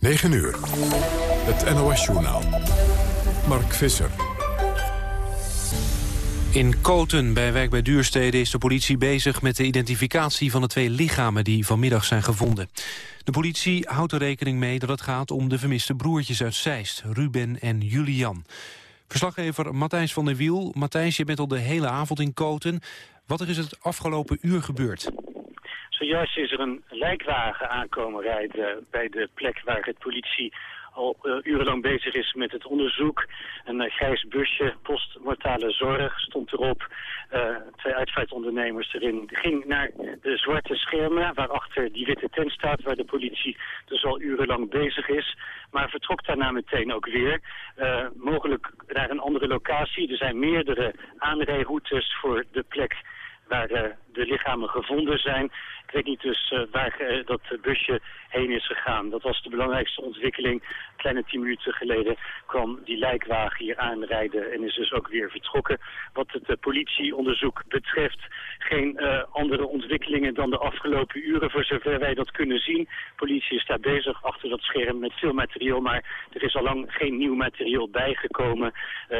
9 uur. Het NOS-journaal. Mark Visser. In Koten, bij wijk bij Duurstede, is de politie bezig met de identificatie van de twee lichamen die vanmiddag zijn gevonden. De politie houdt er rekening mee dat het gaat om de vermiste broertjes uit Zeist, Ruben en Julian. Verslaggever Matthijs van der Wiel. Matthijs, je bent al de hele avond in Koten. Wat er is het afgelopen uur gebeurd? Zojuist is er een lijkwagen aankomen rijden bij de plek waar het politie al uh, urenlang bezig is met het onderzoek. Een uh, grijs busje, postmortale zorg, stond erop. Uh, twee uitvaartondernemers erin. Ging naar de zwarte schermen waarachter die witte tent staat... waar de politie dus al urenlang bezig is. Maar vertrok daarna meteen ook weer. mogelijk naar een andere locatie. Er zijn meerdere aanrijroutes voor de plek waar de lichamen gevonden zijn. Ik weet niet dus uh, waar uh, dat busje heen is gegaan. Dat was de belangrijkste ontwikkeling. Kleine tien minuten geleden kwam die lijkwagen hier aanrijden en is dus ook weer vertrokken. Wat het uh, politieonderzoek betreft geen andere ontwikkelingen dan de afgelopen uren voor zover wij dat kunnen zien. Politie staat bezig achter dat scherm met veel materiaal, maar er is al lang geen nieuw materiaal bijgekomen.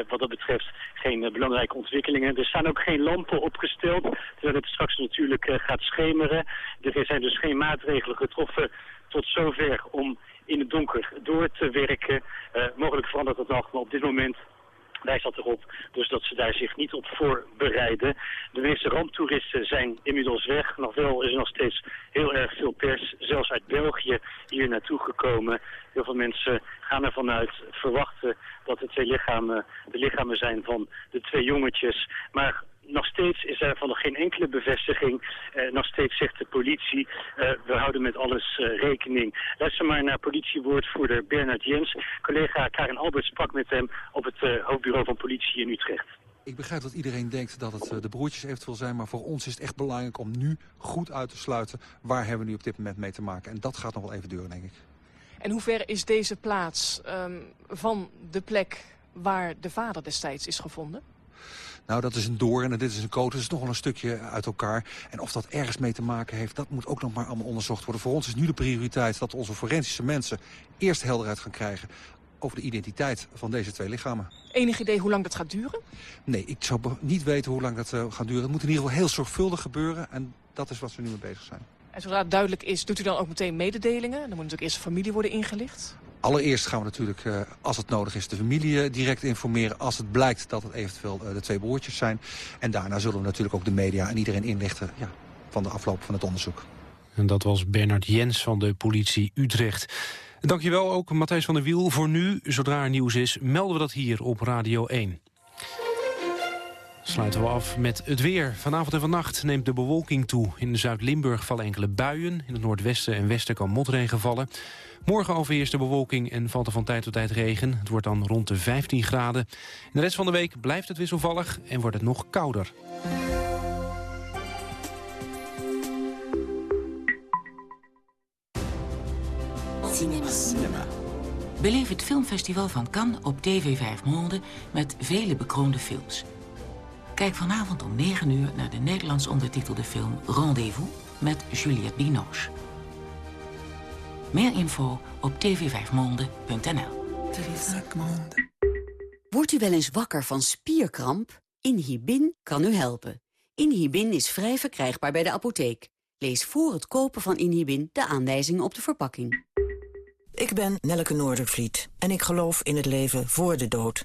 wat dat betreft geen belangrijke ontwikkelingen. Er staan ook geen lampen opgesteld, terwijl het straks natuurlijk gaat schemeren. Er zijn dus geen maatregelen getroffen tot zover om in het donker door te werken. Uh, mogelijk verandert dat nog, maar op dit moment wijst dat erop dus dat ze daar zich niet op voorbereiden. De meeste ramptoeristen zijn inmiddels weg. Nog wel is er nog steeds heel erg veel pers, zelfs uit België, hier naartoe gekomen. Heel veel mensen gaan ervan uit, verwachten dat het twee lichamen, de lichamen zijn van de twee jongetjes. Maar nog steeds is er van geen enkele bevestiging. Eh, nog steeds zegt de politie, eh, we houden met alles uh, rekening. Luister maar naar politiewoordvoerder Bernard Jens. Collega Karin Albert sprak met hem op het hoofdbureau van politie in Utrecht. Ik begrijp dat iedereen denkt dat het de broertjes eventueel zijn... maar voor ons is het echt belangrijk om nu goed uit te sluiten... waar hebben we nu op dit moment mee te maken. En dat gaat nog wel even duren, denk ik. En hoe ver is deze plaats um, van de plek waar de vader destijds is gevonden? Nou, dat is een door en dit is een coat. Het is nog wel een stukje uit elkaar. En of dat ergens mee te maken heeft, dat moet ook nog maar allemaal onderzocht worden. Voor ons is nu de prioriteit dat onze forensische mensen eerst helderheid gaan krijgen over de identiteit van deze twee lichamen. Enig idee hoe lang dat gaat duren? Nee, ik zou niet weten hoe lang dat uh, gaat duren. Het moet in ieder geval heel zorgvuldig gebeuren en dat is wat we nu mee bezig zijn. En zodra het duidelijk is, doet u dan ook meteen mededelingen? Dan moet natuurlijk eerst de familie worden ingelicht? Allereerst gaan we natuurlijk, uh, als het nodig is, de familie uh, direct informeren... als het blijkt dat het eventueel uh, de twee broertjes zijn. En daarna zullen we natuurlijk ook de media en iedereen inlichten... Ja, van de afloop van het onderzoek. En dat was Bernard Jens van de politie Utrecht. Dankjewel ook Matthijs van der Wiel. Voor nu, zodra er nieuws is, melden we dat hier op Radio 1. Sluiten we af met het weer. Vanavond en vannacht neemt de bewolking toe. In Zuid-Limburg vallen enkele buien. In het noordwesten en westen kan motregen vallen. Morgen overheerst de bewolking en valt er van tijd tot tijd regen. Het wordt dan rond de 15 graden. In de rest van de week blijft het wisselvallig en wordt het nog kouder. Cinema. Cinema. Beleef het filmfestival van Cannes op TV 5 Monde met vele bekroonde films. Kijk vanavond om 9 uur naar de Nederlands ondertitelde film Rendezvous met Juliette Binoche. Meer info op tv5monde.nl. Wordt u wel eens wakker van spierkramp? Inhibin kan u helpen. Inhibin is vrij verkrijgbaar bij de apotheek. Lees voor het kopen van Inhibin de aanwijzingen op de verpakking. Ik ben Nelleke Noordervliet en ik geloof in het leven voor de dood.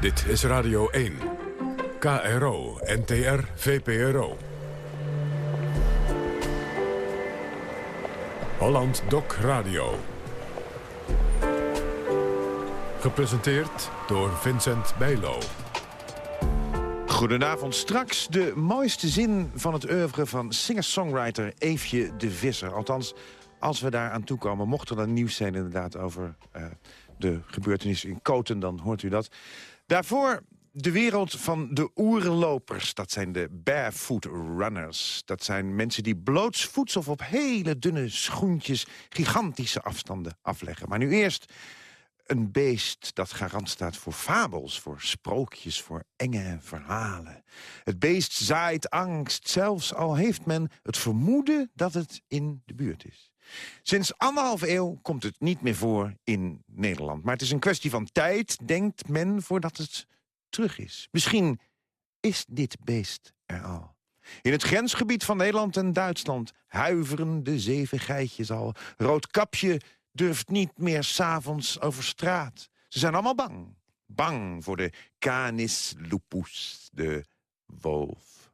Dit is Radio 1. KRO, NTR, VPRO. Holland Doc Radio. Gepresenteerd door Vincent Bijlo. Goedenavond. Straks de mooiste zin van het oeuvre van singer-songwriter Eefje de Visser. Althans, als we daar aan toekomen, mocht er dan nieuws zijn inderdaad over uh, de gebeurtenissen in Koten, dan hoort u dat. Daarvoor de wereld van de oerlopers. Dat zijn de barefoot runners. Dat zijn mensen die blootsvoets of op hele dunne schoentjes... gigantische afstanden afleggen. Maar nu eerst een beest dat garant staat voor fabels, voor sprookjes, voor enge verhalen. Het beest zaait angst, zelfs al heeft men het vermoeden dat het in de buurt is. Sinds anderhalve eeuw komt het niet meer voor in Nederland. Maar het is een kwestie van tijd, denkt men, voordat het terug is. Misschien is dit beest er al. In het grensgebied van Nederland en Duitsland huiveren de zeven geitjes al. Roodkapje durft niet meer s'avonds over straat. Ze zijn allemaal bang. Bang voor de canis lupus, de wolf.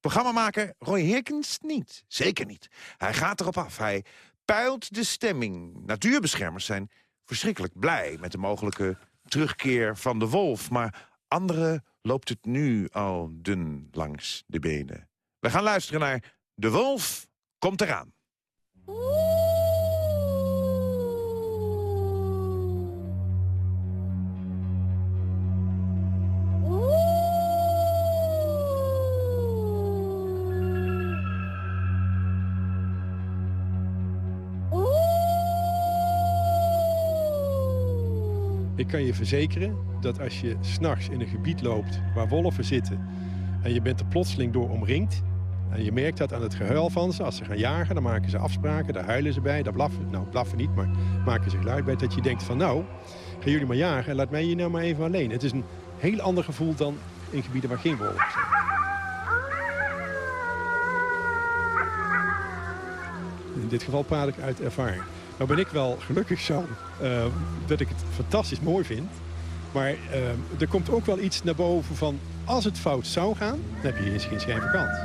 Programmamaker Roy Hirkens niet. Zeker niet. Hij gaat erop af. Hij peilt de stemming. Natuurbeschermers zijn verschrikkelijk blij met de mogelijke terugkeer van de wolf. Maar anderen loopt het nu al dun langs de benen. We gaan luisteren naar De Wolf komt eraan. Ik kan je verzekeren dat als je s'nachts in een gebied loopt waar wolven zitten... en je bent er plotseling door omringd... en je merkt dat aan het gehuil van ze, als ze gaan jagen... dan maken ze afspraken, daar huilen ze bij, daar blaffen... nou, blaffen niet, maar maken ze geluid bij... dat je denkt van nou, gaan jullie maar jagen en laat mij hier nou maar even alleen. Het is een heel ander gevoel dan in gebieden waar geen wolven zijn. In dit geval praat ik uit ervaring. Nou ben ik wel gelukkig zo uh, dat ik het fantastisch mooi vind. Maar uh, er komt ook wel iets naar boven van... als het fout zou gaan, dan heb je eens geen schijn kans.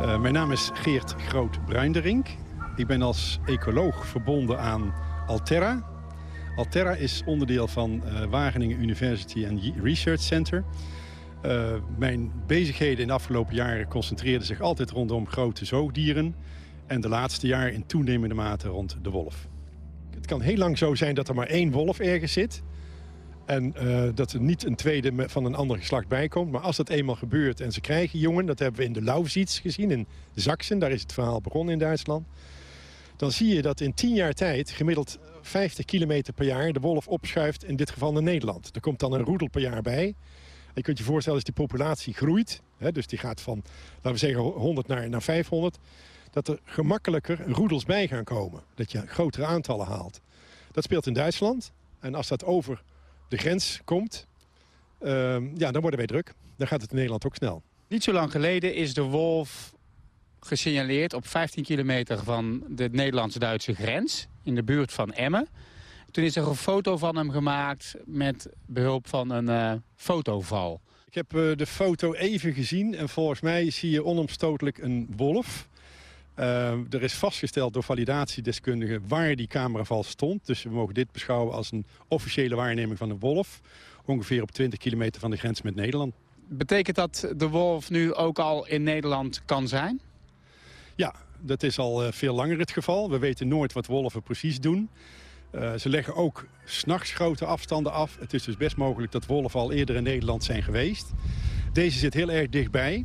Uh, mijn naam is Geert Groot-Bruinderink. Ik ben als ecoloog verbonden aan Alterra. Alterra is onderdeel van uh, Wageningen University and Research Center. Uh, mijn bezigheden in de afgelopen jaren concentreerden zich altijd rondom grote zoogdieren. En de laatste jaren in toenemende mate rond de wolf. Het kan heel lang zo zijn dat er maar één wolf ergens zit. En uh, dat er niet een tweede van een ander geslacht bij komt. Maar als dat eenmaal gebeurt en ze krijgen jongen... dat hebben we in de Lausitz gezien, in Zaksen. Daar is het verhaal begonnen in Duitsland dan zie je dat in 10 jaar tijd gemiddeld 50 kilometer per jaar de wolf opschuift, in dit geval naar Nederland. Er komt dan een roedel per jaar bij. je kunt je voorstellen, als die populatie groeit, hè, dus die gaat van, laten we zeggen, 100 naar, naar 500, dat er gemakkelijker roedels bij gaan komen. Dat je grotere aantallen haalt. Dat speelt in Duitsland. En als dat over de grens komt, uh, ja, dan worden wij druk. Dan gaat het in Nederland ook snel. Niet zo lang geleden is de wolf gesignaleerd op 15 kilometer van de Nederlandse-Duitse grens. In de buurt van Emmen. Toen is er een foto van hem gemaakt met behulp van een uh, fotoval. Ik heb uh, de foto even gezien en volgens mij zie je onomstotelijk een wolf. Uh, er is vastgesteld door validatiedeskundigen waar die cameraval stond. Dus we mogen dit beschouwen als een officiële waarneming van een wolf. Ongeveer op 20 kilometer van de grens met Nederland. Betekent dat de wolf nu ook al in Nederland kan zijn? Ja, dat is al uh, veel langer het geval. We weten nooit wat wolven precies doen. Uh, ze leggen ook s'nachts grote afstanden af. Het is dus best mogelijk dat wolven al eerder in Nederland zijn geweest. Deze zit heel erg dichtbij.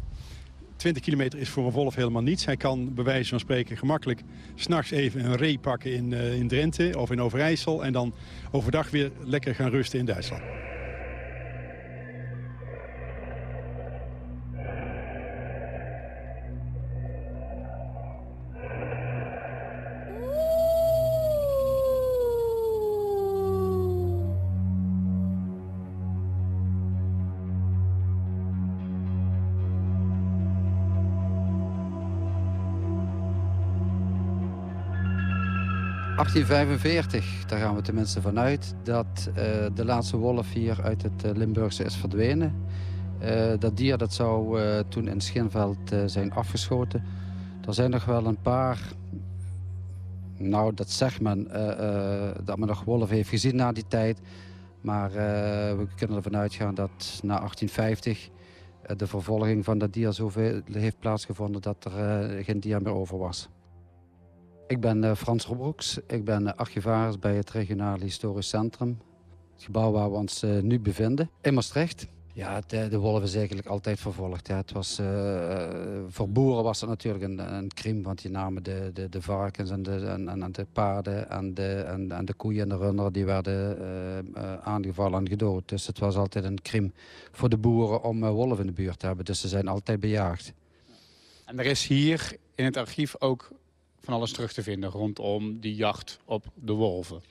20 kilometer is voor een wolf helemaal niets. Hij kan bij wijze van spreken gemakkelijk s'nachts even een ree pakken in, uh, in Drenthe of in Overijssel... en dan overdag weer lekker gaan rusten in Duitsland. 1845, daar gaan we tenminste vanuit... dat uh, de laatste wolf hier uit het uh, Limburgse is verdwenen. dat dier dat zou toen in Schinveld zijn afgeschoten. Er zijn nog wel een paar... Nou, dat zegt men, dat men nog wolven heeft gezien na die tijd. Maar we kunnen ervan uitgaan dat na 1850 de vervolging van dat dier zoveel heeft plaatsgevonden dat er geen dier meer over was. Ik ben uh, Frans Robroeks. Ik ben uh, archivaris bij het Regionaal Historisch Centrum. Het gebouw waar we ons uh, nu bevinden. In Maastricht. Ja, de, wolven is eigenlijk altijd vervolgd. Het was, voor boeren was het natuurlijk een, een crime. Want die namen de, de, de varkens en de, en, de paarden en de, en de koeien en de runderen... die werden aangevallen en gedood. Dus het was altijd een crime voor de boeren om wolven in de buurt te hebben. Dus ze zijn altijd bejaagd. En er is hier in het archief ook van alles terug te vinden rondom die jacht op de wolven?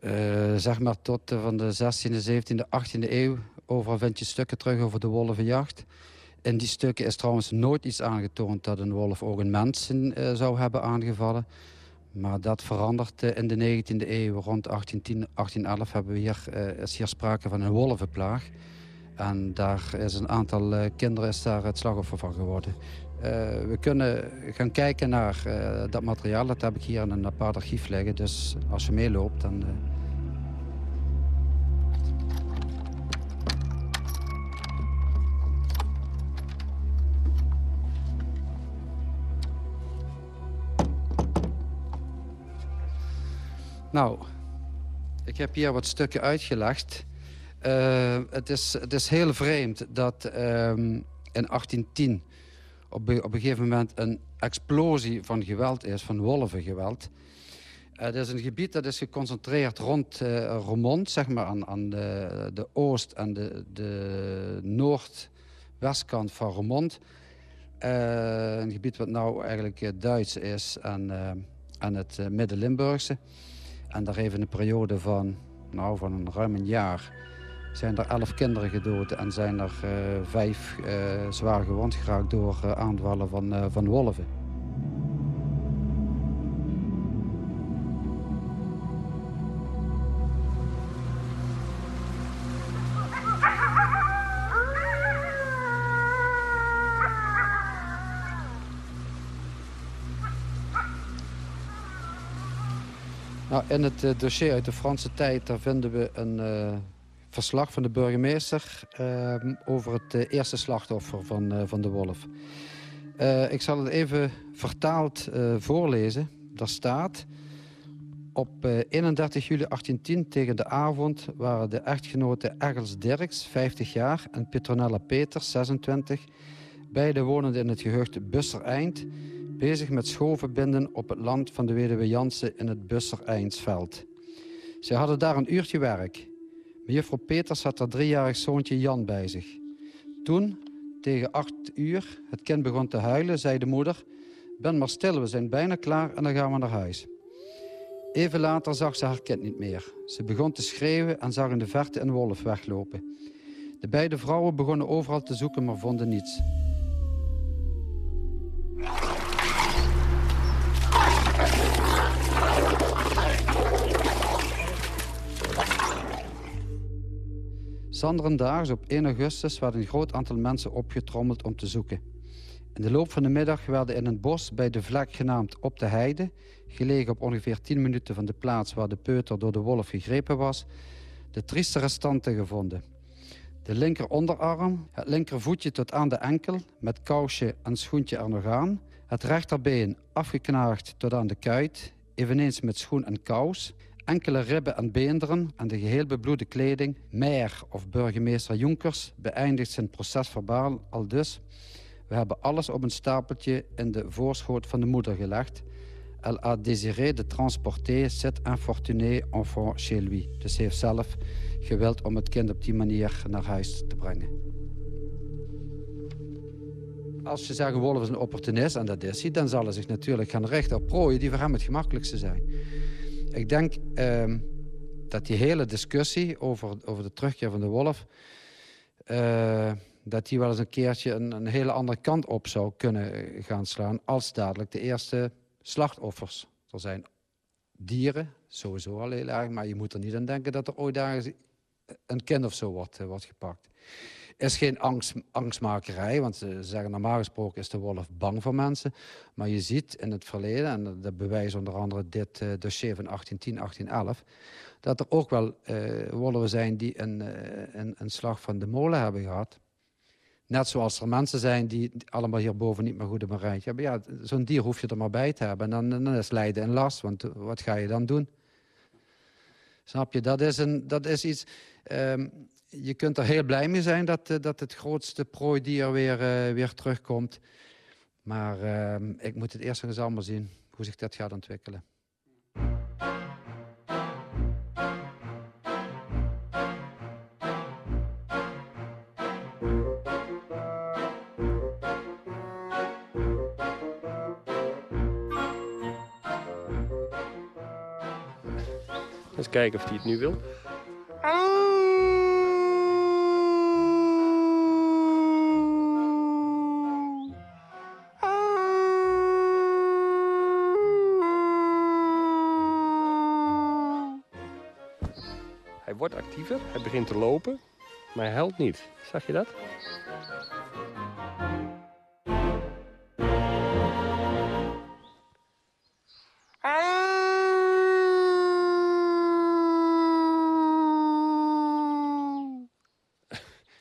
Uh, zeg maar tot uh, van de 16e, 17e, 18e eeuw. Overal vind je stukken terug over de wolvenjacht. In die stukken is trouwens nooit iets aangetoond dat een wolf ook een mensen uh, zou hebben aangevallen. Maar dat verandert in de 19e eeuw. Rond 1810, 1811 hebben we hier, is hier sprake van een wolvenplaag. En daar is een aantal kinderen is daar het slachtoffer van geworden. Uh, we kunnen gaan kijken naar uh, dat materiaal. Dat heb ik hier in een apart archief liggen. Dus als je meeloopt, dan... Uh... Nou, ik heb hier wat stukken uitgelegd. het, is, het is heel vreemd dat um, in 1810 op, op een gegeven moment een explosie van geweld is, van wolvengeweld. Het is een gebied dat is geconcentreerd rond uh, Roermond, zeg maar aan, aan de, de, oost- en de, de noordwestkant van Roermond. Uh, een gebied wat nou eigenlijk Duits is en, en het Midden-Limburgse. En daar heeft een periode van, nou, van een ruim een jaar zijn er elf kinderen gedood en zijn er uh, vijf uh, zwaar gewond geraakt door uh, aanvallen van, van wolven. Nou, in het dossier uit de Franse tijd daar vinden we een verslag van de burgemeester ehm, over het eh, eerste slachtoffer van, eh, van de wolf. Eh, ik zal het even vertaald voorlezen. Daar staat... Op 31 juli 1810 tegen de avond waren de echtgenoten Egels Dirks, 50 jaar, en Petronella Peters, 26, beide wonende in het gehucht Busser-Eind, bezig met schoven binden op het land van de weduwe Jansen in het Busser-Eindsveld. Zij hadden daar een uurtje werk. Mejuffrouw Peters had haar driejarig zoontje Jan bij zich. Toen, tegen acht uur, het kind begon te huilen, zei de moeder... Ben maar stil, we zijn bijna klaar en dan gaan we naar huis. Even later zag ze haar kind niet meer. Ze begon te schreeuwen en zag in de verte een wolf weglopen. De beide vrouwen begonnen overal te zoeken, maar vonden niets. Zanderendaags op 1 augustus werd een groot aantal mensen opgetrommeld om te zoeken. In de loop van de middag werden in een bos bij de vlek genaamd Op de Heide... gelegen op ongeveer 10 minuten van de plaats waar de peuter door de wolf gegrepen was... de trieste restanten gevonden. De linker onderarm, het linkervoetje tot aan de enkel... met kousje en schoentje er nog aan... het rechterbeen afgeknaagd tot aan de kuit... eveneens met schoen en kous enkele ribben en beenderen en de geheel bebloede kleding. Meijer of burgemeester Jonkers beëindigt zijn procesverbaal al dus. We hebben alles op een stapeltje in de voorschoot van de moeder gelegd. Elle a désiré de transporter cet infortuné enfant chez lui. Dus heeft zelf gewild om het kind op die manier naar huis te brengen. Als je zegt Wolf is een opportunist, en dat is hij... dan zal hij zich natuurlijk gaan richten op prooien die voor hem het gemakkelijkste zijn. Ik denk uh, dat die hele discussie over, over de terugkeer van de wolf... Uh, dat die wel eens een keertje een, een, hele andere kant op zou kunnen gaan slaan... als dadelijk de eerste slachtoffers. Er zijn dieren, sowieso al heel erg... maar je moet er niet aan denken dat er ooit ergens een kind of zo wordt, uh, wordt gepakt. Is geen angst, angstmakerij, want ze zeggen normaal gesproken is de wolf bang voor mensen. Maar je ziet in het verleden, en dat bewijst onder andere dit uh, dossier van 1810, 1811... dat er ook wel uh, wolven zijn die een, uh, een, een, slag van de molen hebben gehad. Net zoals er mensen zijn die allemaal hierboven niet meer goed op een rijtje hebben. Ja, zo'n dier hoef je er maar bij te hebben. En dan, dan is lijden en last, want wat ga je dan doen? Snap je? Dat is, een, dat is iets... Um, je kunt er heel blij mee zijn dat, uh, dat het grootste prooidier weer, uh, weer terugkomt. Maar uh, ik moet het eerst eens allemaal zien hoe zich dat gaat ontwikkelen. Eens kijken of hij het nu wil. Te lopen, maar hij helpt niet. Zag je dat?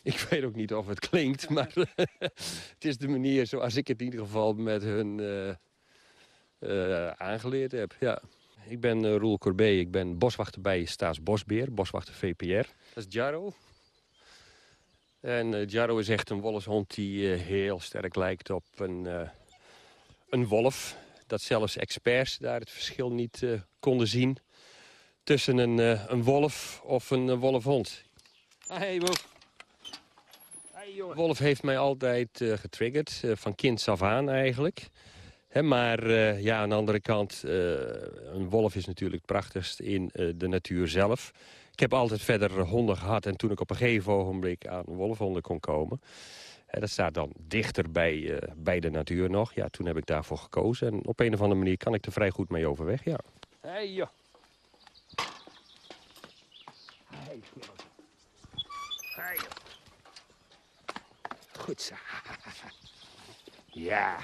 Ik weet ook niet of het klinkt, maar het is de manier zoals ik het in ieder geval met hun uh, uh, aangeleerd heb. Ja. Ik ben uh, Roel Corbet, ik ben boswachter bij Staatsbosbeheer, boswachter VPR. Dat is Jaro. En Jaro is echt een wolfshond die heel sterk lijkt op een, een wolf. Dat zelfs experts daar het verschil niet konden zien tussen een, een wolf of een wolfhond. Hey, wolf. Wolf heeft mij altijd getriggerd, van kinds af aan eigenlijk. He, maar uh, ja, aan de andere kant, een wolf is natuurlijk het prachtigst in de natuur zelf. Ik heb altijd verder honden gehad en toen ik op een gegeven ogenblik aan wolfhonden kon komen... He, dat staat dan dichter bij, bij de natuur nog. Ja, toen heb ik daarvoor gekozen. En op een of andere manier kan ik er vrij goed mee overweg, ja. Hey, joh. Hey, hey, joh. Goed zo. Ja.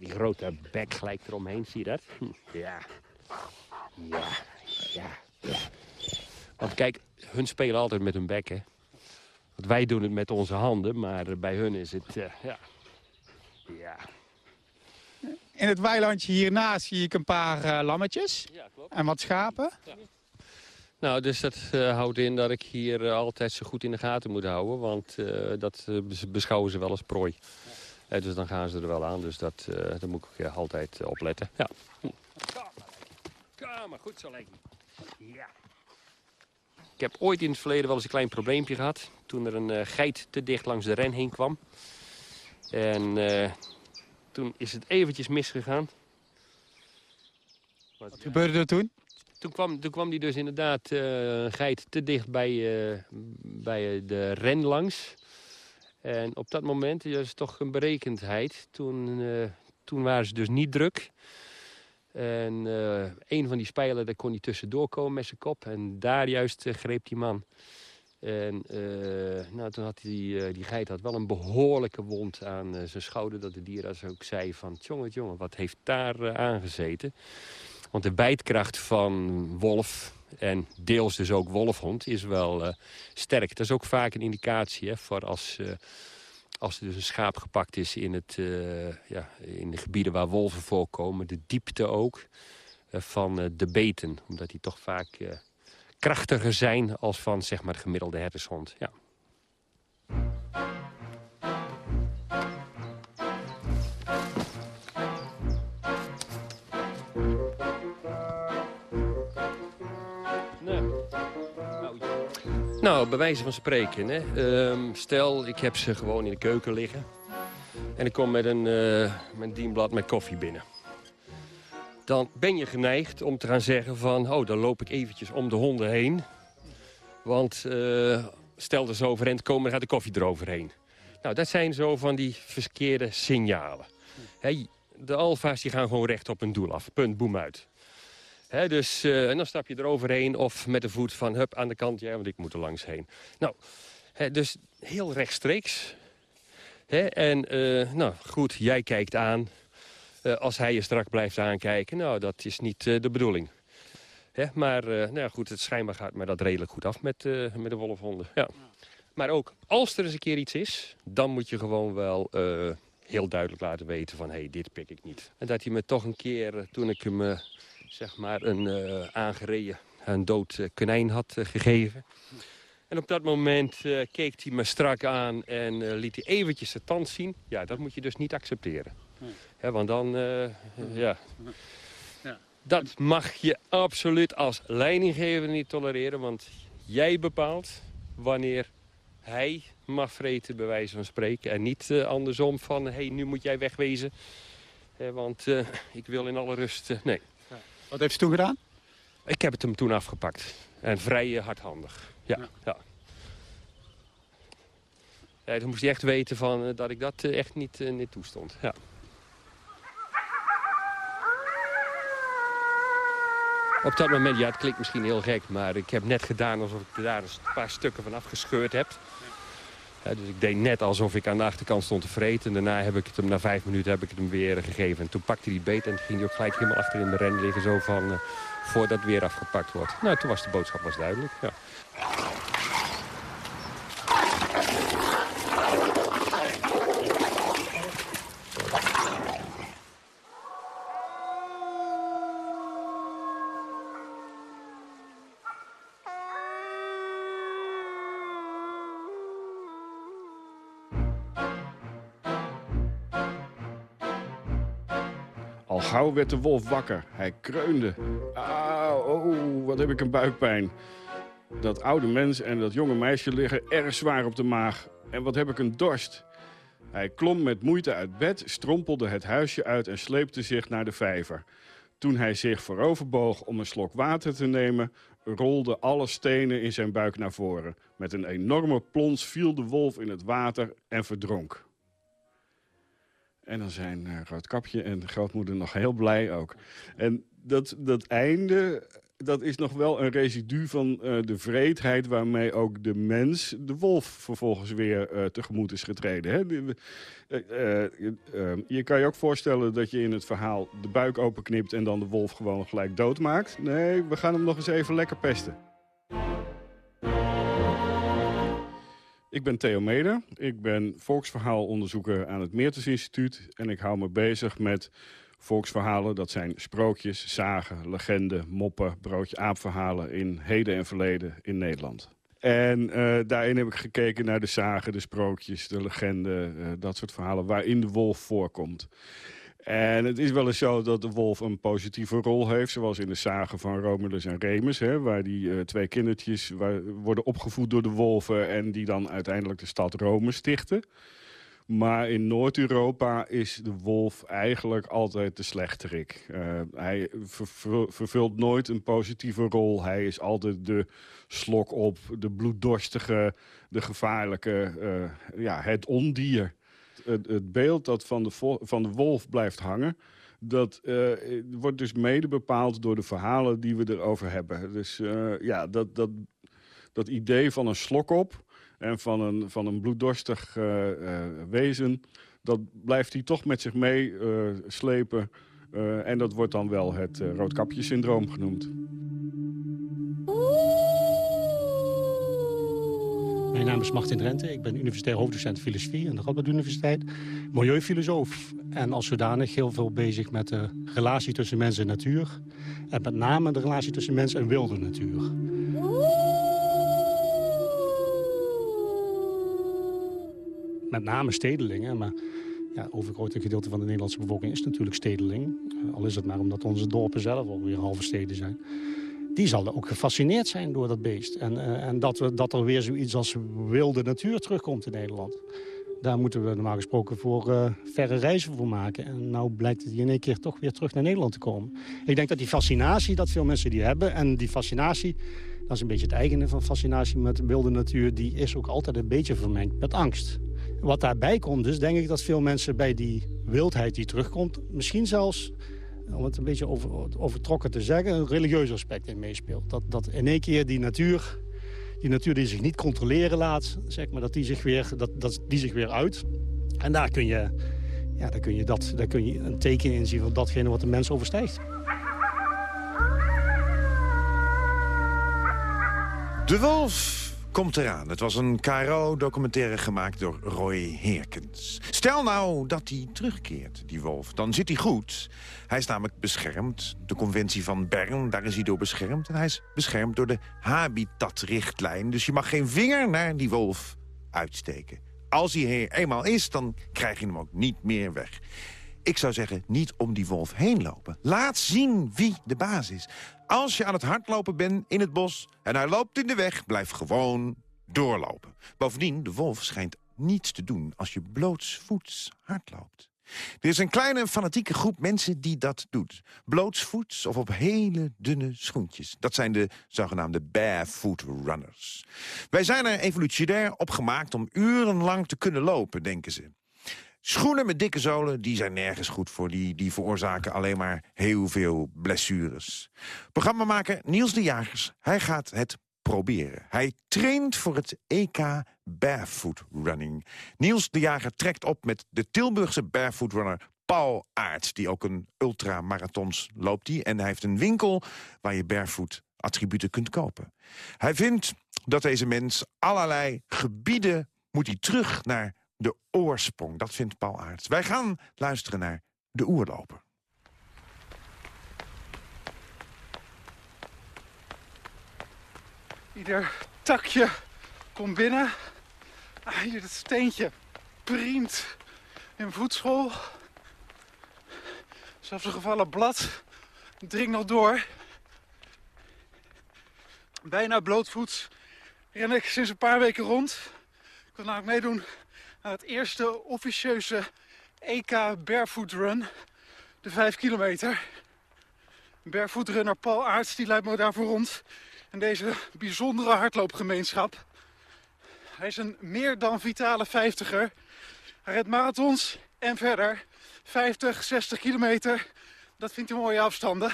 Die grote bek gelijk eromheen, zie je dat? Ja. Ja. Ja. ja. Want kijk, hun spelen altijd met hun bek, hè. Want wij doen het met onze handen, maar bij hun is het, uh, ja. Ja. In het weilandje hiernaast zie ik een paar uh, lammetjes. Ja, klopt. En wat schapen. Ja. Nou, dus dat uh, houdt in dat ik hier uh, altijd zo goed in de gaten moet houden. Want uh, dat beschouwen ze wel als prooi. Ja. Dus dan gaan ze er wel aan. Dus dat, daar moet ik altijd op letten. Ja. Kom maar, goed zo lekker. Ja. Ik heb ooit in het verleden wel eens een klein probleempje gehad. Toen er een geit te dicht langs de ren heen kwam. En toen is het eventjes misgegaan. Wat, Wat gebeurde er toen? Toen kwam, toen kwam die dus inderdaad uh, een geit te dicht bij, uh, bij de ren langs. En op dat moment, dat is toch een berekendheid, toen, uh, toen waren ze dus niet druk. En een van die spijlen, daar kon hij tussendoor komen met zijn kop. En daar juist greep die man. En nou, toen had die, die geit had wel een behoorlijke wond aan zijn schouder. Dat de dierarts ook zei van, jongen, jongen, wat heeft daar aangezeten? Want de bijtkracht van wolf en deels dus ook wolfhond is wel uh, sterk. Dat is ook vaak een indicatie hè, voor als, uh, als er dus een schaap gepakt is in, het, uh, ja, in de gebieden waar wolven voorkomen. De diepte ook van de beten. Omdat die toch vaak krachtiger zijn als van zeg maar, de gemiddelde herdershond. Ja. Nou, bij wijze van spreken. Hè. Um, stel, ik heb ze gewoon in de keuken liggen. En ik kom met een, uh, met dienblad met koffie binnen. Dan ben je geneigd om te gaan zeggen van... oh, dan loop ik eventjes om de honden heen. Want uh, stel er zo overeind komen, dan gaat de koffie eroverheen. Nou, dat zijn zo van die verkeerde signalen. Hey, de alfa's die gaan gewoon recht op een doel af. Punt, boem uit. Dus, uh, en dan stap je eroverheen of met de voet van hup aan de kant, ja, want ik moet er langs heen. Nou, dus heel rechtstreeks. En eh, nou goed, jij kijkt aan. Eh, als hij je strak blijft aankijken, nou, dat is niet eh, de bedoeling. Maar nou goed, het schijnbaar gaat maar dat redelijk goed af met, met de wolfhonden. Ja. Maar ook als er eens een keer iets is, dan moet je gewoon wel heel duidelijk laten weten van... hé, hey, dit pik ik niet. En dat hij me toch een keer, toen ik hem zeg maar een aangereden, een dood konijn had gegeven... En op dat moment keek hij me strak aan en liet hij eventjes zijn tand zien. Ja, dat moet je dus niet accepteren. Nee. want dan, ja. ja. Dat mag je absoluut als leidinggever niet tolereren. Want jij bepaalt wanneer hij mag vreten, bij wijze van spreken. En niet andersom van, hé, hey, nu moet jij wegwezen. want ik wil in alle rust, nee. Wat heeft ze toen gedaan? Ik heb het hem toen afgepakt. En vrij hardhandig. Ja, ja. ja. toen moest hij echt weten van, uh, dat ik dat uh, echt niet, niet toestond. Ja. Op dat moment, ja, het klinkt misschien heel gek... maar ik heb net gedaan alsof ik daar een paar stukken van afgescheurd heb. Ja, dus ik deed net alsof ik aan de achterkant stond te vreten. En daarna heb ik het hem, na vijf minuten heb ik hem weer gegeven. En toen pakte hij die beet en ging hij ook gelijk helemaal achter in de ren liggen. Zo van, voordat het weer afgepakt wordt. Nou, toen was de boodschap was duidelijk, ja. Gauw werd de wolf wakker. Hij kreunde. Ah, oh, wat heb ik een buikpijn. Dat oude mens en dat jonge meisje liggen erg zwaar op de maag. En wat heb ik een dorst. Hij klom met moeite uit bed, strompelde het huisje uit en sleepte zich naar de vijver. Toen hij zich vooroverboog om een slok water te nemen, rolden alle stenen in zijn buik naar voren. Met een enorme plons viel de wolf in het water en verdronk. En dan zijn uh, Roodkapje en grootmoeder nog heel blij ook. En dat, dat einde, dat is nog wel een residu van uh, de vreedheid... waarmee ook de mens de wolf vervolgens weer uh, tegemoet is getreden. Hè? je kan je ook voorstellen dat je in het verhaal de buik openknipt... en dan de wolf gewoon gelijk doodmaakt. Nee, we gaan hem nog eens even lekker pesten. Ik ben Theo Meder. Ik ben volksverhaalonderzoeker aan het Meertens Instituut. En ik hou me bezig met volksverhalen. Dat zijn sprookjes, zagen, legenden, moppen, broodje-aapverhalen... in heden en verleden in Nederland. En uh, daarin heb ik gekeken naar de zagen, de sprookjes, de legenden... Uh, dat soort verhalen waarin de wolf voorkomt. En het is wel eens zo dat de wolf een positieve rol heeft... zoals in de zagen van Romulus en Remus... Hè, waar die uh, twee kindertjes waar, worden opgevoed door de wolven... en die dan uiteindelijk de stad Rome stichten. Maar in Noord-Europa is de wolf eigenlijk altijd de slechterik. Uh, hij vervult nooit een positieve rol. Hij is altijd de slok op, de bloeddorstige, de gevaarlijke, uh, ja, het ondier het, beeld dat van de, van de wolf blijft hangen... dat uh, wordt dus mede bepaald door de verhalen die we erover hebben. Dus uh, ja, dat, dat, dat idee van een slok op en van een, van een bloeddorstig uh, wezen... dat blijft hij toch met zich mee slepen... en dat wordt dan wel het roodkapjesyndroom genoemd. Mijn naam is Martin Drenthe. Ik ben universitair hoofddocent filosofie aan de Radboud Universiteit. Milieufilosoof. En als zodanig heel veel bezig met de relatie tussen mens en natuur. En met name de relatie tussen mens en wilde natuur. Met name stedelingen, maar ja, overgrote gedeelte van de Nederlandse bevolking is natuurlijk stedeling. Al is het maar omdat onze dorpen zelf alweer halve steden zijn die zal ook gefascineerd zijn door dat beest. En, uh, en dat, we, dat er weer zoiets als wilde natuur terugkomt in Nederland. Daar moeten we normaal gesproken voor uh, verre reizen voor maken. En nou blijkt het in één keer toch weer terug naar Nederland te komen. Ik denk dat die fascinatie, dat veel mensen die hebben... en die fascinatie, dat is een beetje het eigene van fascinatie met wilde natuur... die is ook altijd een beetje vermengd met angst. Wat daarbij komt dus, denk ik dat veel mensen bij die wildheid die terugkomt... misschien zelfs om het een beetje over, overtrokken te zeggen, een religieus aspect in meespeelt. Dat, dat in één keer die natuur, die natuur die zich niet controleren laat, zeg maar, dat die zich weer, dat, dat die zich weer uit. En daar kun je, ja, daar kun je, dat, daar kun je een teken in zien van datgene wat de mens overstijgt. De Wolf komt eraan. Het was een KRO-documentaire gemaakt door Roy Heerkens. Stel nou dat hij terugkeert, die wolf. Dan zit hij goed. Hij is namelijk beschermd. De conventie van Bern, daar is hij door beschermd. En hij is beschermd door de habitatrichtlijn. Dus je mag geen vinger naar die wolf uitsteken. Als hij eenmaal is, dan krijg je hem ook niet meer weg. Ik zou zeggen, niet om die wolf heen lopen. Laat zien wie de baas is. Als je aan het hardlopen bent in het bos en hij loopt in de weg... blijf gewoon doorlopen. Bovendien, de wolf schijnt niets te doen als je blootsvoets hardloopt. Er is een kleine fanatieke groep mensen die dat doet. Blootsvoets of op hele dunne schoentjes. Dat zijn de zogenaamde barefoot runners. Wij zijn er evolutionair op gemaakt om urenlang te kunnen lopen, denken ze. Schoenen met dikke zolen, die zijn nergens goed voor. Die, die veroorzaken alleen maar heel veel blessures. Programmamaker Niels de Jagers, hij gaat het proberen. Hij traint voor het EK Barefoot Running. Niels de Jager trekt op met de Tilburgse barefoot runner Paul Aert... die ook een ultramarathons loopt die. En hij heeft een winkel waar je barefoot attributen kunt kopen. Hij vindt dat deze mens allerlei gebieden moet hij terug naar de oorsprong. Dat vindt Paul Aerts. Wij gaan luisteren naar de oerloper. Ieder takje komt binnen. Ah, hier het steentje prient in voedsel. Zelfs een gevallen blad dringt nog door. Bijna blootvoets ren ik sinds een paar weken rond. Ik wil meedoen het eerste officieuze EK Barefoot Run. De 5 kilometer. Barefoot runner Paul Aarts die leidt me daarvoor rond. En deze bijzondere hardloopgemeenschap. Hij is een meer dan vitale vijftiger. Hij redt marathons en verder. 50, 60 kilometer. Dat vindt hij mooie afstanden.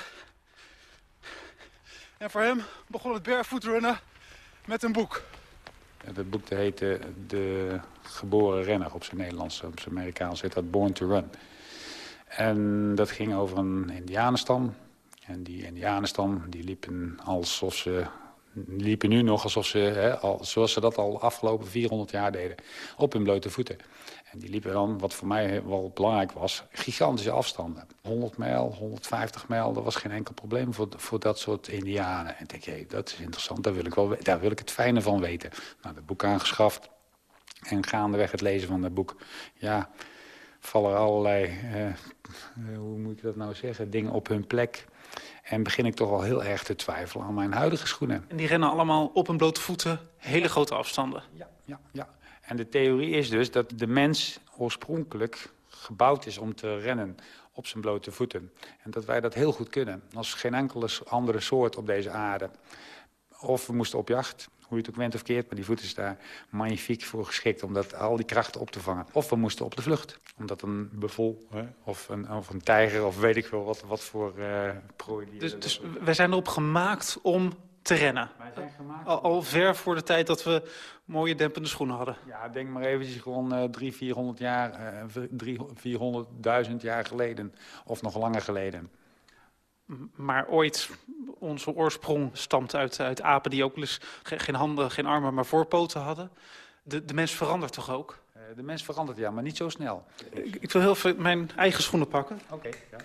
En voor hem begon het barefoot runnen met een boek. Het boek heette De Geboren Renner op zijn Nederlands. Op zijn Amerikaans heet dat Born to Run. En dat ging over een indianenstam. En die indianenstam die liepen alsof ze liepen nu nog alsof ze, hè, al, zoals ze dat al afgelopen 400 jaar deden, op hun blote voeten. En die liepen dan, wat voor mij wel belangrijk was, gigantische afstanden. 100 mijl, 150 mijl, dat was geen enkel probleem voor, voor dat soort indianen. En ik denk, hé, dat is interessant, daar wil, ik wel, daar wil ik het fijne van weten. Nou, het boek aangeschaft en gaandeweg het lezen van dat boek, ja, vallen er allerlei, eh, eh hoe moet ik dat nou zeggen, dingen op hun plek. En begin ik toch al heel erg te twijfelen aan mijn huidige schoenen. En die rennen allemaal op hun blote voeten hele grote afstanden? Ja, ja, ja. En de theorie is dus dat de mens oorspronkelijk gebouwd is om te rennen op zijn blote voeten. En dat wij dat heel goed kunnen, als geen enkele andere soort op deze aarde. Of we moesten op jacht, hoe je het ook went of keert, maar die voeten is daar magnifiek voor geschikt om dat, al die krachten op te vangen. Of we moesten op de vlucht, omdat een buffel of, een, of een tijger of weet ik veel wat, wat voor uh, prooi die... Dus, dus wij zijn erop gemaakt om te rennen. Al, al, ver voor de tijd dat we mooie dempende schoenen hadden. Ja, denk maar eventjes gewoon uh, drie, vierhonderd jaar, uh, drie, vierhonderdduizend jaar geleden. Of nog langer geleden. Maar ooit, onze oorsprong stamt uit, uit apen die ook eens geen handen, geen armen, maar voorpoten hadden. De, de mens verandert toch ook? Uh, de mens verandert, ja, maar niet zo snel. Ik, ik wil heel veel mijn eigen schoenen pakken. Oké, ja.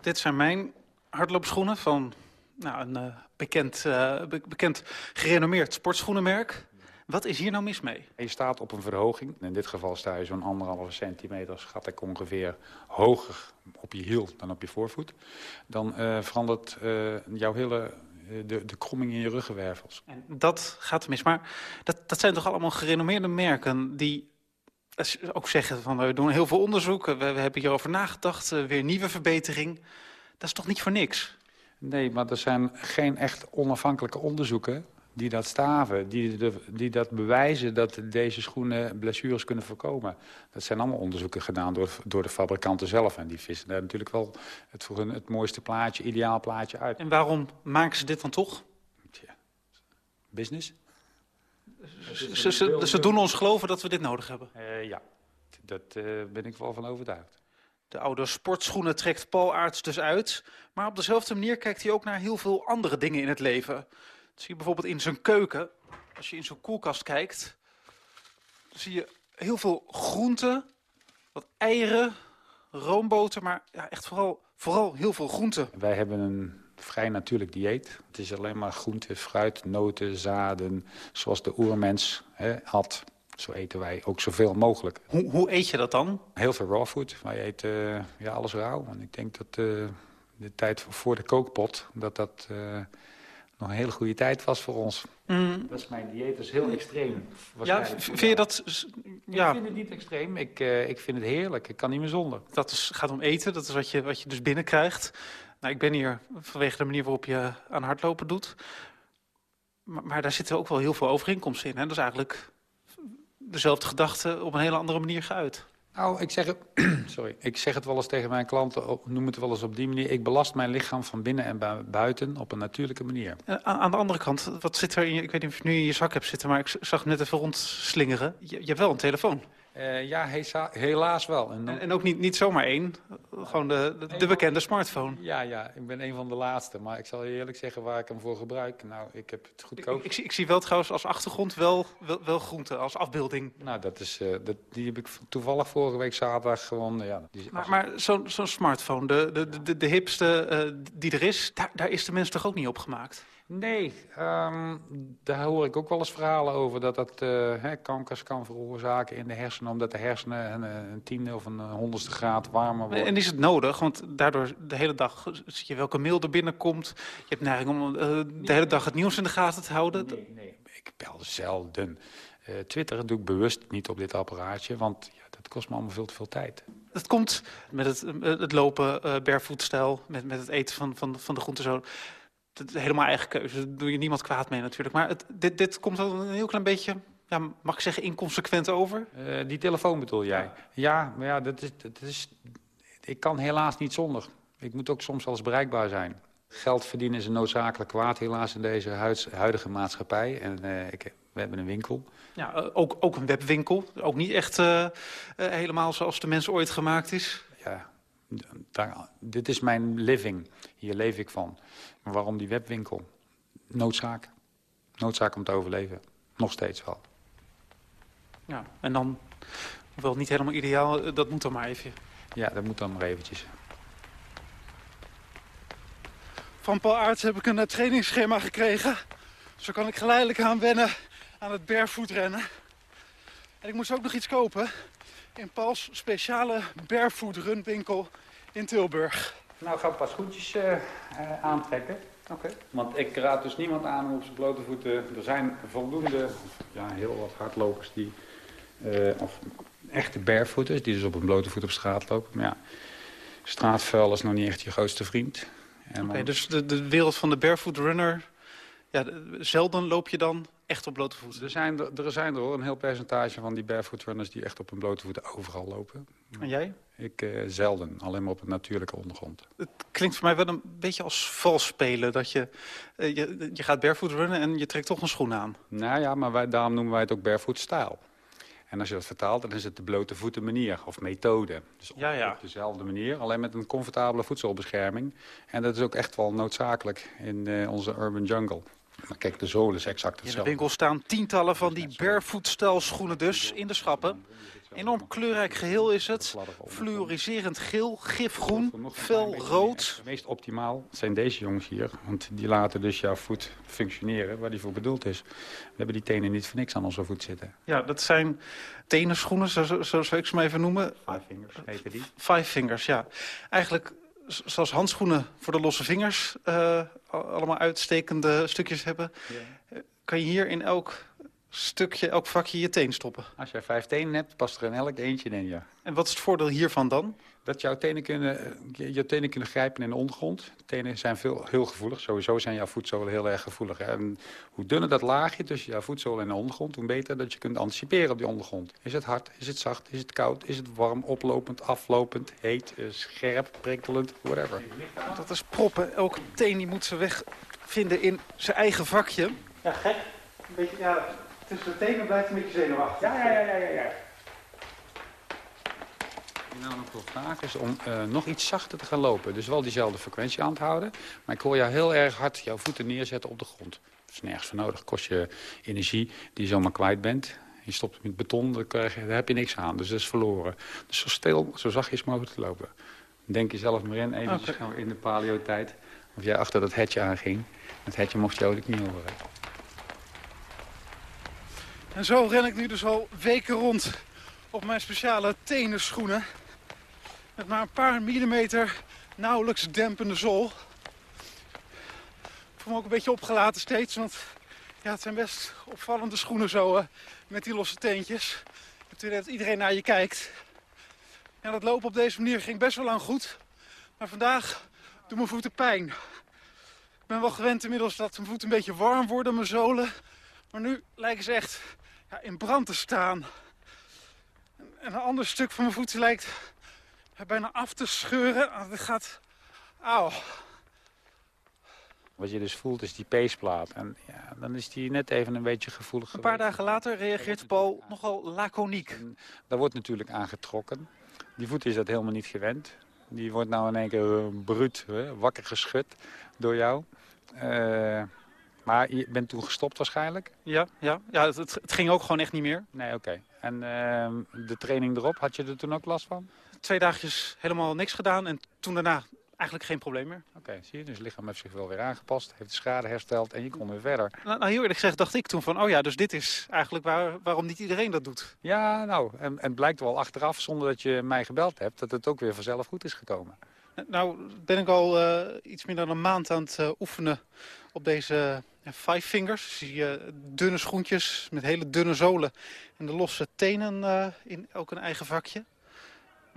Dit zijn mijn hardloopschoenen van nou, een uh, bekend, uh, bekend gerenommeerd sportschoenenmerk. Wat is hier nou mis mee? Je staat op een verhoging. In dit geval sta je zo'n anderhalve centimeter, schat ik ongeveer, hoger op je hiel dan op je voorvoet. Dan uh, verandert jouw hele, de, de kromming in je ruggenwervels. En dat gaat mis. Maar dat, dat zijn toch allemaal gerenommeerde merken die ook zeggen van we doen heel veel onderzoek. We, we hebben hierover nagedacht, weer nieuwe verbetering. Dat is toch niet voor niks? Nee, maar er zijn geen echt onafhankelijke onderzoeken die dat staven, die, de, die dat bewijzen dat deze schoenen blessures kunnen voorkomen. Dat zijn allemaal onderzoeken gedaan door, door de fabrikanten zelf. En die vissen daar natuurlijk wel het, voor hun, het mooiste plaatje, ideaal plaatje uit. En waarom maken ze dit dan toch? business. Ze, ze, ze doen ons geloven dat we dit nodig hebben. Uh, ja, daar uh, ben ik wel van overtuigd. De oude sportschoenen trekt Paul Aarts dus uit. Maar op dezelfde manier kijkt hij ook naar heel veel andere dingen in het leven. Dat zie je bijvoorbeeld in zijn keuken. Als je in zo'n koelkast kijkt, zie je heel veel groenten, wat eieren, roomboter, maar ja, echt vooral, vooral heel veel groenten. Wij hebben een vrij natuurlijk dieet. Het is alleen maar groente, fruit, noten, zaden, zoals de oermens hè, had. Zo eten wij ook zoveel mogelijk. Hoe, hoe eet je dat dan? Heel veel raw food. Wij eten uh, ja, alles rauw. En ik denk dat uh, de tijd voor de kookpot... dat dat uh, nog een hele goede tijd was voor ons. Mm. Dat is mijn dieet, dat is heel extreem. Ja, vind je dat... Ja. Ik vind het niet extreem, ik, ik vind het heerlijk. Ik kan niet meer zonder. Dat is, gaat om eten, dat is wat je, wat je dus binnenkrijgt. Nou, ik ben hier vanwege de manier waarop je aan hardlopen doet. Maar, maar daar zitten ook wel heel veel overeenkomsten in. Hè? Dat is eigenlijk dezelfde gedachte op een hele andere manier geuit. Nou, ik zeg, het, sorry, ik zeg het wel eens tegen mijn klanten, noem het wel eens op die manier. Ik belast mijn lichaam van binnen en buiten op een natuurlijke manier. aan de andere kant, wat zit er in je, ik weet niet of je nu in je zak hebt zitten, maar ik zag net even rondslingeren. Je, je hebt wel een telefoon. Uh, ja, helaas wel. En, en, en, ook niet, niet zomaar één, gewoon de, de, de, bekende smartphone. Ja, ja, ik ben een van de laatste. Maar ik zal je eerlijk zeggen waar ik hem voor gebruik. Nou, ik heb het goedkoop. Ik, ik, ik zie wel trouwens als achtergrond wel, wel, wel groente, als afbeelding. Nou, dat is, uh, dat, die heb ik toevallig vorige week zaterdag gewoon... Ja, die, maar maar zo'n zo smartphone, de, de, de, de hipste uh, die er is, daar, daar is de mens toch ook niet op gemaakt? Nee, um, daar hoor ik ook wel eens verhalen over. Dat dat uh, kankers kan veroorzaken in de hersenen. Omdat de hersenen een, een tiende of een honderdste graad warmer worden. En is het nodig? Want daardoor de hele dag zie je welke mail er binnenkomt. Je hebt neiging om uh, de hele dag het nieuws in de gaten te houden. Nee, nee. ik bel zelden. Uh, Twitter doe ik bewust niet op dit apparaatje. Want ja, dat kost me allemaal veel te veel tijd. Het komt met het, het lopen, uh, barefoot-stijl, met, met het eten van, van, van de groenten zo het is helemaal eigen keuze. Daar doe je niemand kwaad mee natuurlijk. Maar het, dit, dit komt wel een heel klein beetje, ja, mag ik zeggen, inconsequent over? Uh, die telefoon bedoel jij? Ja, maar ja, dat is, dat is, ik kan helaas niet zonder. Ik moet ook soms wel eens bereikbaar zijn. Geld verdienen is een noodzakelijk kwaad helaas in deze huidige maatschappij. En uh, ik, we hebben een winkel. Ja, uh, ook, ook een webwinkel. Ook niet echt helemaal zoals de mens ooit gemaakt is. Ja, daar, dit is mijn living. Hier leef ik van. Maar waarom die webwinkel? Noodzaak. Noodzaak om te overleven. Nog steeds wel. Ja, en dan, wel niet helemaal ideaal, eh, dat moet dan maar even. Ja, dat moet dan maar eventjes. Van Paul Aarts heb ik een uh, trainingsschema gekregen. Zo kan ik geleidelijk aan wennen aan het barefoot rennen. En ik moest ook nog iets kopen in Pauls speciale barefoot runwinkel in Tilburg. Nou, ga ik pas schoentjes uh, uh, aantrekken. Oké. Okay. Want ik raad dus niemand aan om op zijn blote voeten... Er zijn voldoende, ja, heel wat hardlopers die... Uh, of echte barefooters, die dus op een blote voet op straat lopen. Maar ja, straatvuil is nog niet echt je grootste vriend. Oké, okay, dus de, de wereld van de barefoot runner... Ja, zelden loop je dan echt op blote voeten? Er zijn er, er zijn er hoor, een heel percentage van die barefoot runners... die echt op hun blote voeten overal lopen. En jij? Ik uh, zelden, alleen maar op een natuurlijke ondergrond. Het klinkt voor mij wel een beetje als vals spelen. Dat je, uh, je, je gaat barefoot runnen en je trekt toch een schoen aan. Nou ja, maar wij, daarom noemen wij het ook barefoot stijl. En als je dat vertaalt, dan is het de blote voeten manier of methode. Dus op, ja, ja. op dezelfde manier, alleen met een comfortabele voedselbescherming. En dat is ook echt wel noodzakelijk in uh, onze urban jungle. Maar kijk, de zool is exact hetzelfde. In de winkel staan tientallen van die barefoot schoenen dus in de schappen. Enorm kleurrijk geheel is het. Fluoriserend geel, gifgroen, fel rood. Het meest optimaal zijn deze jongens hier. Want die laten dus jouw voet functioneren waar die voor bedoeld is. We hebben die tenen niet voor niks aan onze voet zitten. Ja, dat zijn tenenschoenen, zo, zo, zo zou ik ze maar even noemen. Five fingers heten die. Five fingers, ja. Eigenlijk zoals handschoenen voor de losse vingers uh, allemaal uitstekende stukjes hebben... Ja. kan je hier in elk stukje, elk vakje je teen stoppen. Als jij vijf tenen hebt, past er in elk eentje in, ja. En wat is het voordeel hiervan dan? Dat jouw tenen kunnen, je tenen kunnen grijpen in de ondergrond. Tenen zijn veel, heel gevoelig. Sowieso zijn jouw voetzolen heel erg gevoelig. En hoe dunner dat laagje tussen jouw voetzolen en de ondergrond... hoe beter dat je kunt anticiperen op die ondergrond. Is het hard? Is het zacht? Is het koud? Is het warm? Oplopend? Aflopend? Heet? Scherp? Prikkelend? Whatever. Dat is proppen. Elke teen die moet zijn weg vinden in zijn eigen vakje. Ja, gek. Een beetje, ja, tussen de tenen blijft een beetje zenuwachtig. Ja, ja, ja, ja, ja. Je nou nog wil vragen is om uh, nog iets zachter te gaan lopen. Dus wel diezelfde frequentie aan te houden. Maar ik hoor jou heel erg hard jouw voeten neerzetten op de grond. Dat is nergens voor nodig. Kost je energie die je zomaar kwijt bent. Je stopt met beton, daar, krijg je, daar heb je niks aan. Dus dat is verloren. Dus zo stil, zo zachtjes mogelijk te lopen. Denk je zelf maar in, even okay. in de paleo-tijd. Of jij achter dat hetje aanging. Het hetje mocht je ook niet horen. En zo ren ik nu dus al weken rond op mijn speciale tenenschoenen. Met maar een paar millimeter nauwelijks dempende zool. Ik voel me ook een beetje opgelaten steeds, want ja, het zijn best opvallende schoenen zo uh, met die losse teentjes. Dat iedereen naar je kijkt. Ja, dat lopen op deze manier ging best wel lang goed. Maar vandaag doen mijn voeten pijn. Ik ben wel gewend inmiddels dat mijn voeten een beetje warm worden, mijn zolen. Maar nu lijken ze echt ja, in brand te staan. En een ander stuk van mijn voeten lijkt bijna af te scheuren. Ah, het gaat... Auw. Wat je dus voelt is die peesplaat. En ja, dan is die net even een beetje gevoelig Een paar dagen later reageert Paul nogal laconiek. En daar wordt natuurlijk aangetrokken. Die voet is dat helemaal niet gewend. Die wordt nou in één keer uh, bruut, hè, wakker geschud door jou. Uh, maar je bent toen gestopt waarschijnlijk? Ja, ja. ja het, het ging ook gewoon echt niet meer. Nee, oké. En uh, de training erop, had je er toen ook last van? Twee dagjes helemaal niks gedaan en toen daarna eigenlijk geen probleem meer. Oké, zie je. Dus het lichaam heeft zich wel weer aangepast, heeft de schade hersteld en je kon weer verder. Nou, nou heel eerlijk gezegd dacht ik toen van, oh ja, dus dit is eigenlijk waar, waarom niet iedereen dat doet. Ja, nou, en, en blijkt wel achteraf, zonder dat je mij gebeld hebt, dat het ook weer vanzelf goed is gekomen. Nou, ben ik al uh, iets meer dan een maand aan het uh, oefenen op deze uh, five fingers. Zie je dunne schoentjes met hele dunne zolen en de losse tenen in ook een eigen vakje.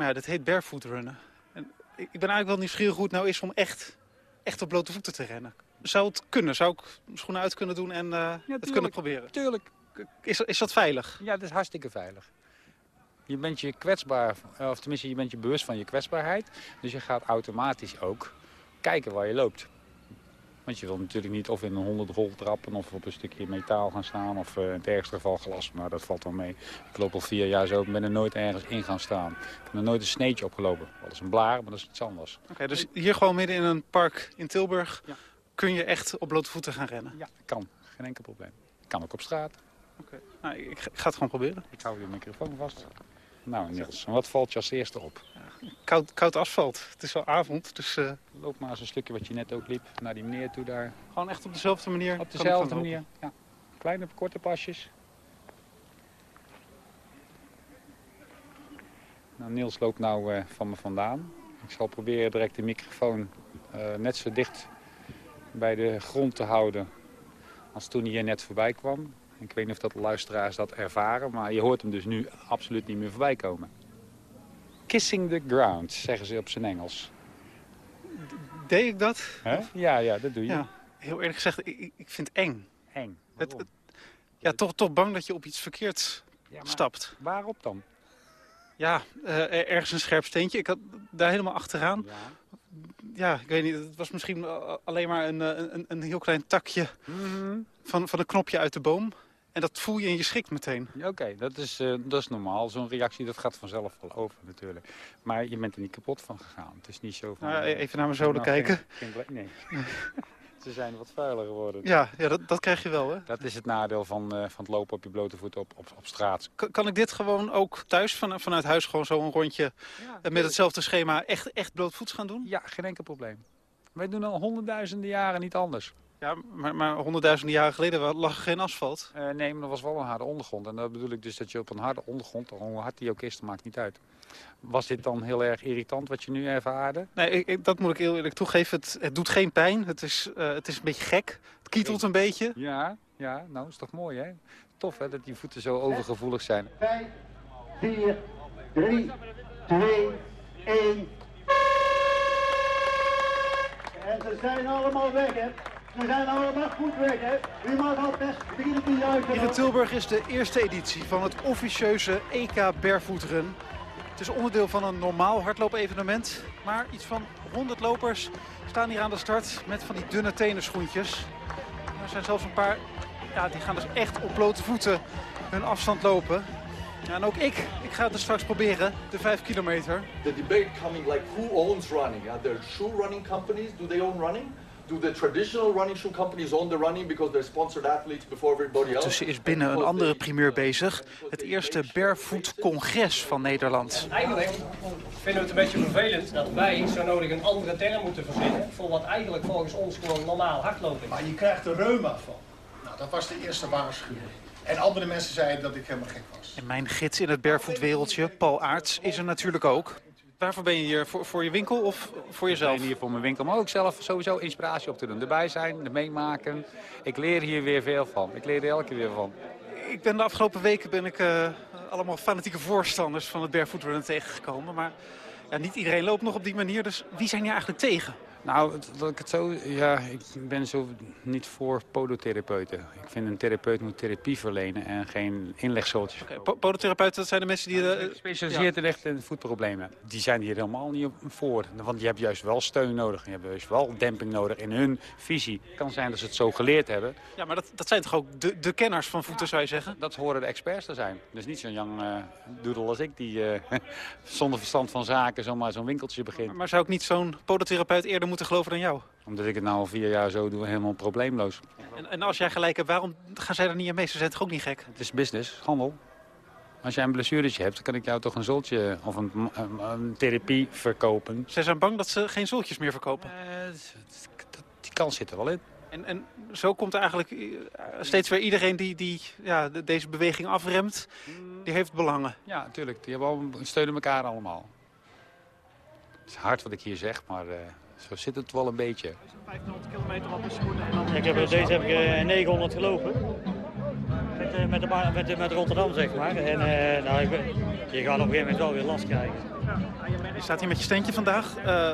Maar ja, dat heet barefoot runnen. En ik ben eigenlijk wel nieuwsgierig hoe het nou is om echt, echt op blote voeten te rennen. Zou het kunnen? Zou ik schoenen uit kunnen doen en ja, het kunnen proberen? Tuurlijk. Is, is dat veilig? Ja, dat is hartstikke veilig. Je bent je kwetsbaar, of tenminste je bent je bewust van je kwetsbaarheid. Dus je gaat automatisch ook kijken waar je loopt. Want je wil natuurlijk niet of in een honderdrol trappen of op een stukje metaal gaan staan. Of uh, in het ergste geval glas, maar dat valt wel mee. Ik loop al vier jaar zo en ben er nooit ergens in gaan staan. Ik heb er nooit een sneetje opgelopen. Dat is een blaar, maar dat is iets anders. Oké, okay, dus hier gewoon midden in een park in Tilburg ja. kun je echt op blote voeten gaan rennen? Ja, kan. Geen enkel probleem. Kan ook op straat. Oké, okay. nou, ik, ik, ga het gewoon proberen. Ik hou je microfoon vast. Nou Niels, wat valt je als eerste op? Koud, koud asfalt. Het is al avond, dus... Uh... Loop maar eens een stukje wat je net ook liep, naar die meneer toe daar. Gewoon echt op dezelfde manier? Op dezelfde manier, ja. Kleine, korte pasjes. Nou, Niels loopt nou uh, van me vandaan. Ik zal proberen direct de microfoon uh, net zo dicht bij de grond te houden als toen hij hier net voorbij kwam. Ik weet niet of dat de luisteraars dat ervaren, maar je hoort hem dus nu absoluut niet meer voorbij komen. Kissing the ground, zeggen ze op zijn Engels. Deed ik dat? Huh? Ja, ja, dat doe je. Ja, heel eerlijk gezegd, ik, ik vind het eng. Eng? Het, het, ja, toch, toch bang dat je op iets verkeerds ja, stapt. Waarop dan? Ja, uh, ergens een scherp steentje. Ik had daar helemaal achteraan. Ja. Ja, ik weet niet. Het was misschien alleen maar een, een, een heel klein takje mm -hmm. van, van een knopje uit de boom. En dat voel je en je schrikt meteen. Oké, okay, dat, is, uh, dat is normaal. Zo'n reactie dat gaat vanzelf wel over natuurlijk. Maar je bent er niet kapot van gegaan. Het is niet zo van... Nou, even naar mijn zolen nou, kijken. Geen, geen nee. Ze zijn wat vuiler geworden. Ja, ja dat, dat krijg je wel, hè? Dat is het nadeel van, uh, van het lopen op je blote voet op, op, op straat. Kan, kan ik dit gewoon ook thuis, van, vanuit huis, gewoon zo een rondje ja, met hetzelfde schema echt, echt blootvoets gaan doen? Ja, geen enkel probleem. Wij doen al honderdduizenden jaren niet anders. Ja, maar, maar honderdduizenden jaren geleden lag er geen asfalt. Uh, nee, maar er was wel een harde ondergrond. En dat bedoel ik dus dat je op een harde ondergrond, hoe hard die ook is, dat maakt niet uit. Was dit dan heel erg irritant wat je nu ervaarde? Nee, ik, ik, dat moet ik heel eerlijk toegeven. Het, het doet geen pijn. Het is, uh, het is een beetje gek. Het kietelt een beetje. Ja, ja, nou is toch mooi hè? Tof hè, dat die voeten zo overgevoelig zijn. 5, 4, 3, 2, 1. En ze zijn allemaal weg hè. Ze zijn allemaal goed weg, hè? U mag al best beginnen te juichen. Hier in Tilburg is de eerste editie van het officieuze EK Barefoot Run. Het is onderdeel van een normaal hardloopevenement. Maar iets van 100 lopers staan hier aan de start met van die dunne tenenschoentjes. Er zijn zelfs een paar Ja, die gaan dus echt op blote voeten hun afstand lopen. Ja, en ook ik, ik ga het dus straks proberen, de 5 kilometer. The debate coming like who owns running? Are there shoe running companies? Do they own running? Do the traditional running shoe companies own the running because they're sponsored athletes before everybody else? Tussen is binnen een andere primeur bezig. Het eerste barefoot congres van Nederland. Eigenlijk vinden we het een beetje vervelend dat wij zo nodig een andere term moeten verzinnen... voor wat eigenlijk volgens ons gewoon normaal hardlopen is. Maar je krijgt er reuma van. Nou, dat was de eerste waarschuwing. En andere mensen zeiden dat ik helemaal gek was. En mijn gids in het barefoot wereldje, Paul Aarts, is er natuurlijk ook. Waarvoor ben je hier? Voor, voor je winkel of voor jezelf? Ik ben hier voor mijn winkel, maar ook zelf sowieso inspiratie op te doen. Erbij zijn, er meemaken. Ik leer hier weer veel van. Ik leer er elke keer weer van. Ik ben de afgelopen weken ben ik uh, allemaal fanatieke voorstanders van het barefoot tegengekomen. Maar ja, niet iedereen loopt nog op die manier, dus wie zijn hier eigenlijk tegen? Nou, dat ik het zo, ja, ik ben zo niet voor podotherapeuten. Ik vind een therapeut moet therapie verlenen en geen inlegsoortjes. Okay, podotherapeuten, dat zijn de mensen die... Uh, Gespecialiseerd ja. in voetproblemen. Die zijn hier helemaal niet voor. Want die hebben juist wel steun nodig. Die hebben juist wel demping nodig in hun visie. Het kan zijn dat ze het zo geleerd hebben. Ja, maar dat, dat zijn toch ook de, de kenners van voeten, zou je zeggen? Dat horen de experts te zijn. Dus niet zo'n jong uh, doedel als ik die uh, zonder verstand van zaken zomaar zo'n winkeltje begint. Maar, maar zou ik niet zo'n podotherapeut eerder moeten geloven dan jou? Omdat ik het nou al vier jaar zo doe, helemaal probleemloos. En, en als jij gelijk hebt, waarom gaan zij er niet aan mee? Ze zijn toch ook niet gek? Het is business, handel. Als jij een blessuretje hebt, dan kan ik jou toch een zultje of een, een, een therapie verkopen. Zij zijn bang dat ze geen zultjes meer verkopen? Uh, die kans zit er wel in. En, en zo komt eigenlijk steeds weer iedereen die, die ja, deze beweging afremt, die heeft belangen. Ja, natuurlijk. Die hebben al, steunen elkaar allemaal. Het is hard wat ik hier zeg, maar... Uh, zo zit het wel een beetje. 500 kilometer op de schoenen en dan... Ik heb, deze heb ik 900 gelopen. Met, met, de, met, met Rotterdam, zeg maar. En uh, nou, ik, je gaat op een gegeven moment wel weer last krijgen. Je staat hier met je steentje vandaag. Uh,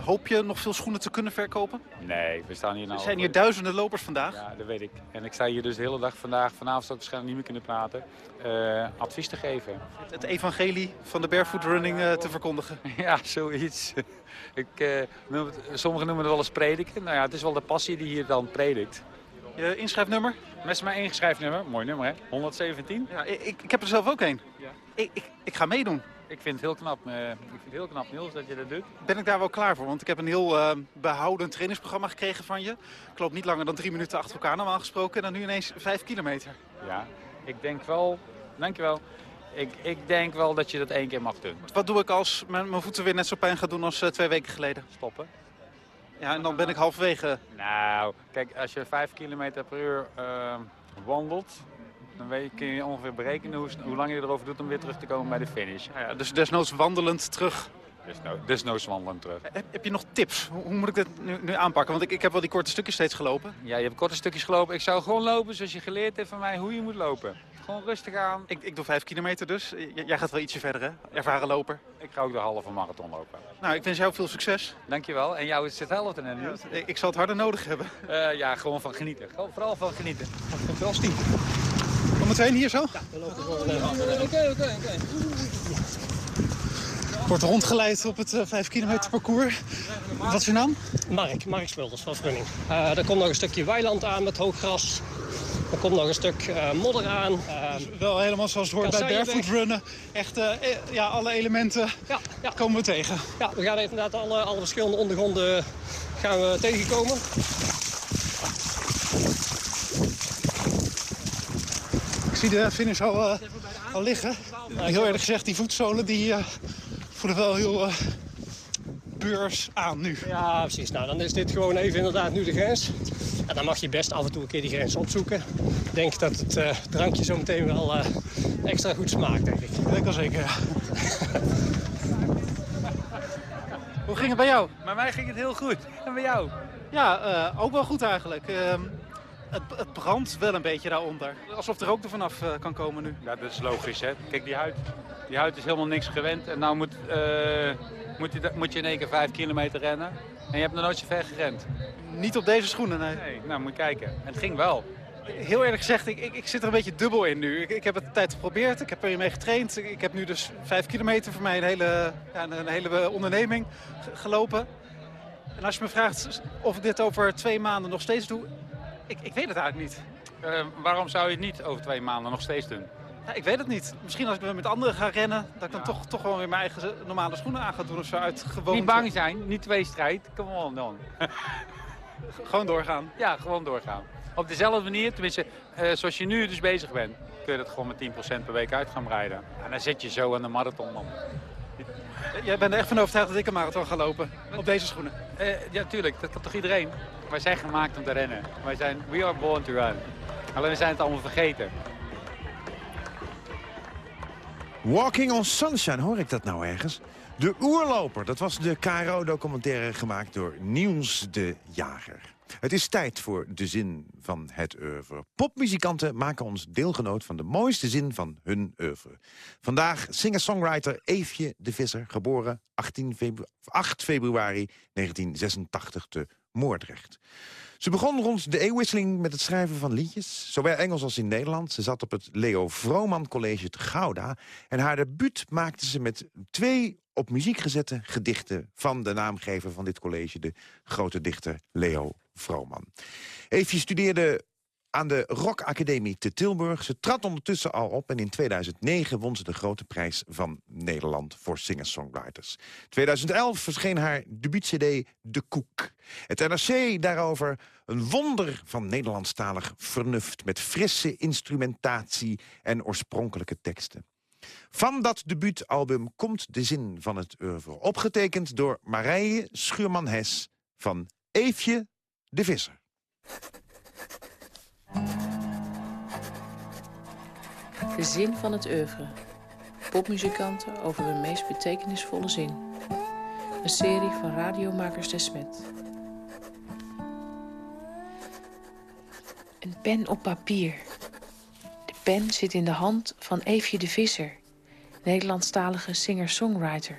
hoop je nog veel schoenen te kunnen verkopen? Nee, we staan hier nou... Er zijn hier duizenden lopers vandaag. Ja, dat weet ik. En ik sta hier dus de hele dag vandaag. Vanavond zal ik waarschijnlijk niet meer kunnen praten. Uh, advies te geven. Het evangelie van de barefoot running te verkondigen. ja, zoiets. ik, noem het, sommigen noemen het wel eens prediken. Nou ja, het is wel de passie die hier dan predikt. Je inschrijfnummer? Met mijn ingeschrijfnummer. Mooi nummer, hè? 117. Ja, ik, ik heb er zelf ook een. Ja. Ik, ik, ik ga meedoen. Ik vind het heel knap, uh, ik vind het heel knap Niels, dat je dat doet. Ben ik daar wel klaar voor? Want ik heb een heel uh, behouden trainingsprogramma gekregen van je. Ik loop niet langer dan drie minuten achter elkaar normaal gesproken. En dan nu ineens vijf kilometer. Ja, ik denk wel... Dankjewel. Ik, ik denk wel dat je dat één keer mag doen. Wat doe ik als mijn, mijn voeten weer net zo pijn gaan doen als uh, twee weken geleden? Stoppen. Ja, en dan ben ik halverwege. Nou, kijk, als je 5 km per uur uh, wandelt, dan weet je, kun je ongeveer berekenen hoe, hoe, lang je erover doet om weer terug te komen bij de finish. Ja, ja, dus desnoods wandelend terug. Desnoods, desnoods wandelend terug. Heb, heb, je nog tips? Hoe, hoe moet ik dit nu, nu, aanpakken? Want ik, ik heb wel die korte stukjes steeds gelopen. Ja, je hebt korte stukjes gelopen. Ik zou gewoon lopen zoals je geleerd hebt van mij hoe je moet lopen. Gewoon rustig aan. Ik, ik doe 5 kilometer dus. J jij gaat wel ietsje verder, hè? Ervaren loper. Ik ga ook de halve marathon lopen. Nou, ik wens jou veel succes. Dankjewel. En jou is hetzelfde in nu. Ja, ik zal het harder nodig hebben. Uh, ja, gewoon van genieten. Gewoon, vooral van genieten. Wel Stien. Meteen hier zo? Ja, we lopen gewoon. Oké, oké, oké. Wordt rondgeleid op het uh, 5 kilometer parcours. Wat is je naam? Mark, Mark Smulders van Frunning. Uh, er komt nog een stukje weiland aan met hoog gras. Er komt nog een stuk uh, modder aan. Uh, dus wel helemaal zoals het hoort bij barefoot runnen. Echt uh, ja, alle elementen ja, ja. komen we tegen. Ja, we gaan inderdaad alle, alle verschillende ondergronden gaan we tegenkomen. Zie de finish al, al liggen. Heel eerlijk gezegd, die voetzolen die voelen wel heel beurs aan nu. Ja, precies. Nou, dan is dit gewoon even inderdaad nu de grens. En dan mag je best af en toe een keer die grens opzoeken. Ik denk dat het uh, drankje zo meteen wel uh, extra goed smaakt, denk ik. Dat zeker, ja. Hoe ging het bij jou? Bij mij ging het heel goed. En bij jou? Ja, uh, ook wel goed eigenlijk. Het, het, brandt wel een beetje daaronder. Alsof er ook er vanaf kan komen nu. Ja, dat is logisch, hè. Kijk, die huid, die huid is helemaal niks gewend. En nou moet, moet, je, moet je in één keer vijf kilometer rennen. En je hebt nog nooit zo ver gerend. Niet op deze schoenen, nee. Nee, nou moet je kijken. En het ging wel. Heel eerlijk gezegd, ik, ik, ik zit er een beetje dubbel in nu. Ik, ik heb het tijd geprobeerd, ik heb er mee getraind. Ik, heb nu dus vijf kilometer voor mij een hele, ja, een, een hele onderneming gelopen. En als je me vraagt of ik dit over twee maanden nog steeds doe, ik, ik weet het eigenlijk niet. Uh, waarom zou je het niet over twee maanden nog steeds doen? Ja, ik weet het niet. Misschien als ik weer met anderen ga rennen, dat ik dan toch, toch gewoon weer mijn eigen normale schoenen aan ga doen of zo uit gewoonte. Niet bang zijn, niet twee strijd. Kom on dan. gewoon doorgaan? Ja, gewoon doorgaan. Op dezelfde manier, tenminste, uh, zoals je nu dus bezig bent, kun je dat gewoon met 10% per week uit gaan breiden. En dan zit je zo aan de marathon, man. Jij bent er echt van overtuigd dat ik een marathon ga lopen, op deze schoenen? Uh, ja, tuurlijk. Dat kan toch iedereen? Wij zijn gemaakt om te rennen. Wij zijn, we are born to run. Alleen we zijn het allemaal vergeten. Walking on Sunshine, hoor ik dat nou ergens? De Oerloper, dat was de KRO-documentaire gemaakt door Niels de Jager. Het is tijd voor de zin van het oeuvre. Popmuzikanten maken ons deelgenoot van de mooiste zin van hun oeuvre. Vandaag singer-songwriter Eefje de Visser, geboren 18 febru 8 februari 1986 te Moordrecht. Ze begon rond de eeuwwisseling met het schrijven van liedjes, zowel Engels als in Nederland. Ze zat op het Leo Vrooman College te Gouda en haar debuut maakte ze met twee op muziek gezette gedichten van de naamgever van dit college, de grote dichter Leo Vrooman. Eefje studeerde aan de Rock Academie te Tilburg. Ze trad ondertussen al op en in 2009 won ze de grote prijs van Nederland voor singer-songwriters. 2011 verscheen haar debuut-cd De Koek. Het NRC daarover een wonder van Nederlandstalig vernuft... met frisse instrumentatie en oorspronkelijke teksten. Van dat debuutalbum komt de zin van het oeuvre. Opgetekend door Marije Schuurman-Hes van Eefje de Visser. De zin van het oeuvre. Popmuzikanten over hun meest betekenisvolle zin. Een serie van radiomakers Desmet. Een pen op papier. De pen zit in de hand van Eefje de Visser, Nederlandstalige singer-songwriter.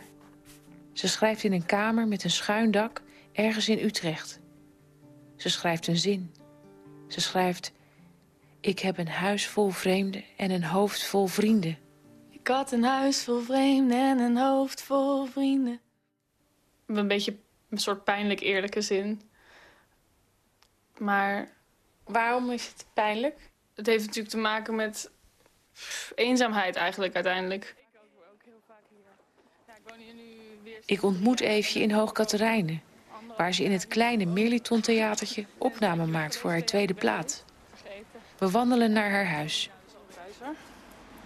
Ze schrijft in een kamer met een schuin dak ergens in Utrecht. Ze schrijft een zin. Ze schrijft... Ik heb een huis vol vreemden en een hoofd vol vrienden. Ik had een huis vol vreemden en een hoofd vol vrienden. Een beetje een soort pijnlijk eerlijke zin. Maar waarom is het pijnlijk? Het heeft natuurlijk te maken met eenzaamheid eigenlijk uiteindelijk. Ik ontmoet Eefje in Hoog Katerijnen, waar ze in het kleine Merliton theatertje opname maakt voor haar tweede plaat. We wandelen naar haar huis.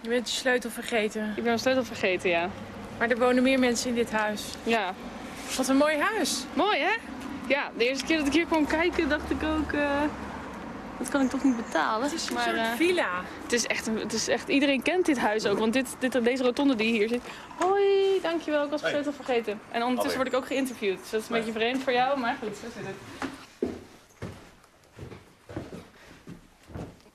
Je bent je sleutel vergeten. Ik ben mijn sleutel vergeten, ja. Maar er wonen meer mensen in dit huis. Ja. Wat een mooi huis. Mooi, hè? Ja, de eerste keer dat ik hier kwam kijken, dacht ik ook... Uh, dat kan ik toch niet betalen. Het is een maar, soort uh, villa. Het is, echt, het is echt... Iedereen kent dit huis ook. Want dit, dit, deze rotonde die hier zit... Hoi, dankjewel. Ik was mijn sleutel vergeten. En ondertussen word ik ook geïnterviewd. Dus dat is een beetje vreemd voor jou, maar goed, zo zit het.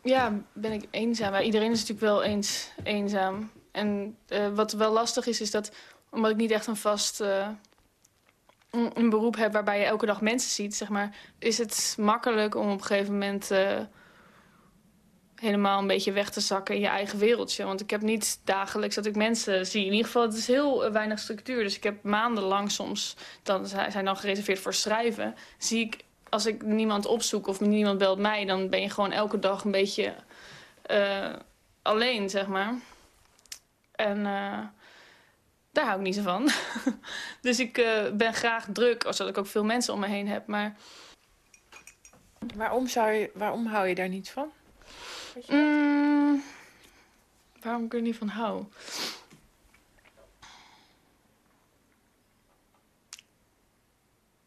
ja, ben ik eenzaam. Maar iedereen is natuurlijk wel eens eenzaam. En uh, wat wel lastig is, is dat omdat ik niet echt een vast uh, een beroep heb waarbij je elke dag mensen ziet, zeg maar, is het makkelijk om op een gegeven moment uh, helemaal een beetje weg te zakken in je eigen wereldje. Want ik heb niet dagelijks dat ik mensen zie. In ieder geval, het is heel weinig structuur. Dus ik heb maandenlang soms, dan zijn dan gereserveerd voor schrijven, zie ik als ik niemand opzoek of niemand belt mij... dan ben je gewoon elke dag een beetje uh, alleen, zeg maar. En daar hou ik niet zo van. dus ik uh, ben graag druk, zodat ik ook veel mensen om me heen heb. Maar... Waarom, zou je, waarom hou je daar niet van? Mm, waarom ik er niet van hou?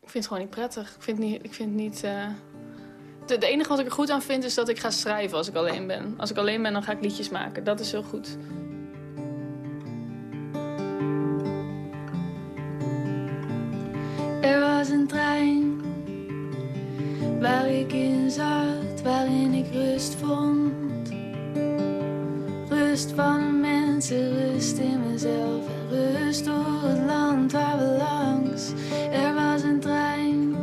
ik vind het gewoon niet prettig. Ik vind niet... Ik vind niet uh... Het enige wat ik er goed aan vind is dat ik ga schrijven als ik alleen ben. Als ik alleen ben, dan ga ik liedjes maken. Dat is heel goed. Trein waar ik in zat, waarin ik rust vond. Rust van mensen, rust in mezelf rust door het land waar we langs. Er was een trein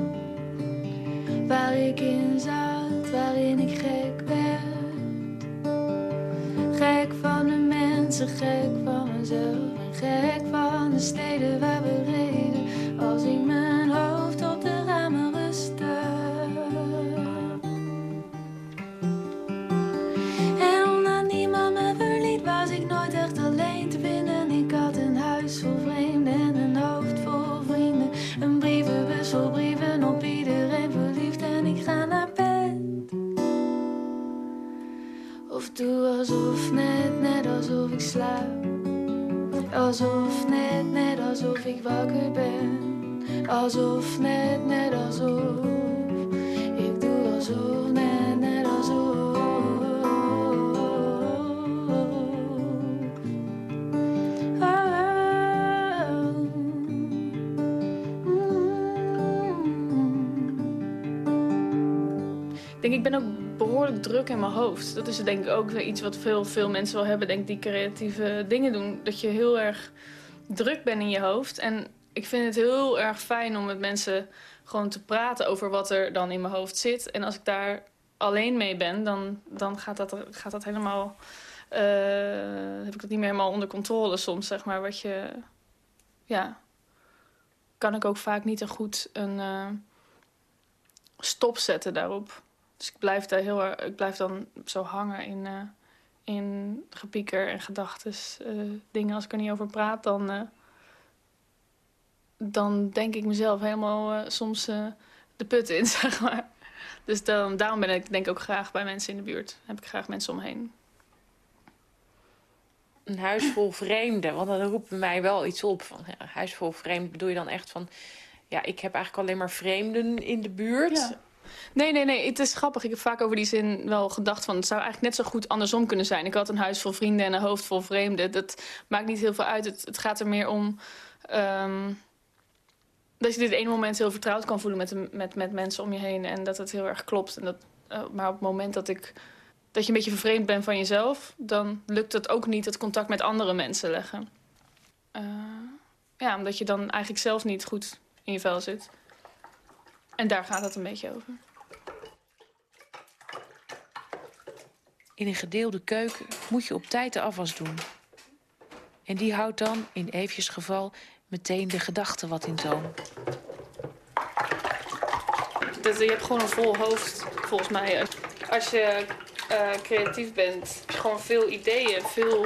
waar ik in zat, waarin ik gek werd. Gek van de mensen, gek van mezelf gek van de steden waar we reden. Slaap. Alsof net, net alsof ik wakker ben. Alsof net, net alsof. Ik doe alsof net, net alsof. Ah, Ik denk, ik ben ook behoorlijk druk in mijn hoofd. Dat is denk ik ook iets wat veel, veel mensen wel hebben, denk ik, die creatieve dingen doen. Dat je heel erg druk bent in je hoofd. En ik vind het heel erg fijn om met mensen gewoon te praten over wat er dan in mijn hoofd zit. En als ik daar alleen mee ben, dan, dan gaat, dat, gaat dat helemaal... eh, heb ik dat niet meer helemaal onder controle soms, zeg maar. Wat je... Ja, kan ik ook vaak niet een goed een eh, stop zetten daarop. Dus ik blijf, daar heel, ik blijf dan zo hangen in, eh, in gepieker en gedachten. dingen als ik er niet over praat, dan, eh, dan denk ik mezelf helemaal eh, soms eh, de put in, zeg maar. Dus dan, daarom ben ik denk ik ook graag bij mensen in de buurt. heb ik graag mensen omheen. Een huis vol vreemden, want dat roept bij mij wel iets op. Van, ja, een huis vol vreemden bedoel je dan echt van... Ja, ik heb eigenlijk alleen maar vreemden in de buurt. Ja. Nee, nee, nee. Het is grappig. Ik heb vaak over die zin wel gedacht van... het zou eigenlijk net zo goed andersom kunnen zijn. Ik had een huis vol vrienden en een hoofd vol vreemden. Dat maakt niet heel veel uit. Het, het gaat er meer om... ehm, dat je dit ene moment heel vertrouwd kan voelen met, met, met mensen om je heen. En dat het heel erg klopt. En dat, eh, maar op het moment dat, ik, dat je een beetje vervreemd bent van jezelf... dan lukt het ook niet het contact met andere mensen leggen. Eh, ja, omdat je dan eigenlijk zelf niet goed in je vel zit. En daar gaat het een beetje over. In een gedeelde keuken moet je op tijd de afwas doen. En die houdt dan, in Eefjes geval, meteen de gedachten wat in toom. Dus je hebt gewoon een vol hoofd, volgens mij. Als je eh, creatief bent, heb je gewoon veel ideeën. Veel...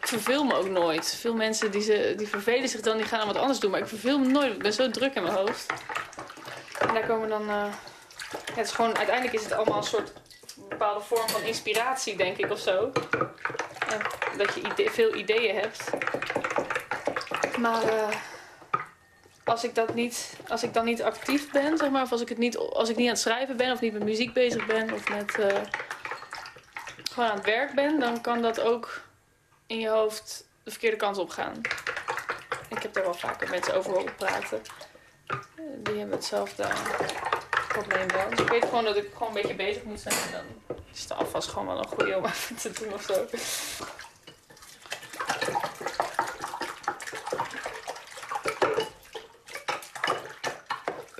Ik verveel me ook nooit. Veel mensen die, ze, die vervelen zich dan, die gaan dan wat anders doen. Maar ik verveel me nooit. Ik ben zo druk in mijn hoofd. En daar komen dan... eh, het is gewoon, uiteindelijk is het allemaal een soort bepaalde vorm van inspiratie, denk ik, of zo. Dat je veel ideeën hebt. Maar... eh, als ik, dat niet, als ik dan niet actief ben, zeg maar, of als ik, het niet, als ik niet aan het schrijven ben, of niet met muziek bezig ben, of met eh, gewoon aan het werk ben, dan kan dat ook in je hoofd de verkeerde kant op gaan. Ik heb daar wel vaker mensen over horen praten. Die hebben hetzelfde probleem wel. Dus ik weet gewoon dat ik gewoon een beetje bezig moet zijn. En dan is de afwas gewoon wel een goede om te doen of zo.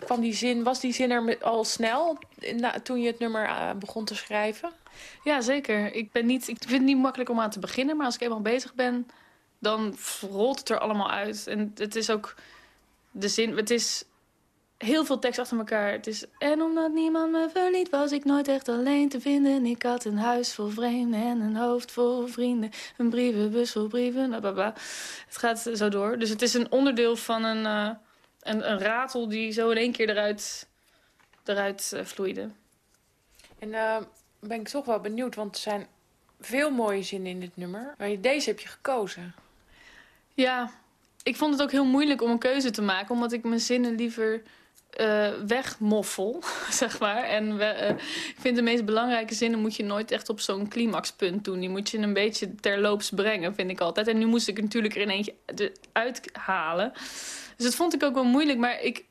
Kwam die zin, was die zin er al snel toen je het nummer eh, begon te schrijven? Ja, zeker. Ik, ben niet, ik vind het niet makkelijk om aan te beginnen, maar als ik eenmaal bezig ben, dan rolt het er allemaal uit. En het is ook de zin, het is heel veel tekst achter elkaar. Het is, en omdat niemand me verliet, was ik nooit echt alleen te vinden. Ik had een huis vol vreemden en een hoofd vol vrienden. Een brievenbus vol brieven, bla bla bla. Het gaat zo door. Dus het is een onderdeel van een, eh, een, een ratel die zo in één keer eruit, eruit eh, vloeide. En eh, ben ik toch wel benieuwd, want er zijn veel mooie zinnen in dit nummer. Maar deze heb je gekozen. Ja, ik vond het ook heel moeilijk om een keuze te maken, omdat ik mijn zinnen liever eh, wegmoffel, zeg maar. En we, eh, ik vind de meest belangrijke zinnen moet je nooit echt op zo'n climaxpunt doen. Die moet je een beetje terloops brengen, vind ik altijd. En nu moest ik natuurlijk er in eentje uithalen. Dus dat vond ik ook wel moeilijk, maar ik,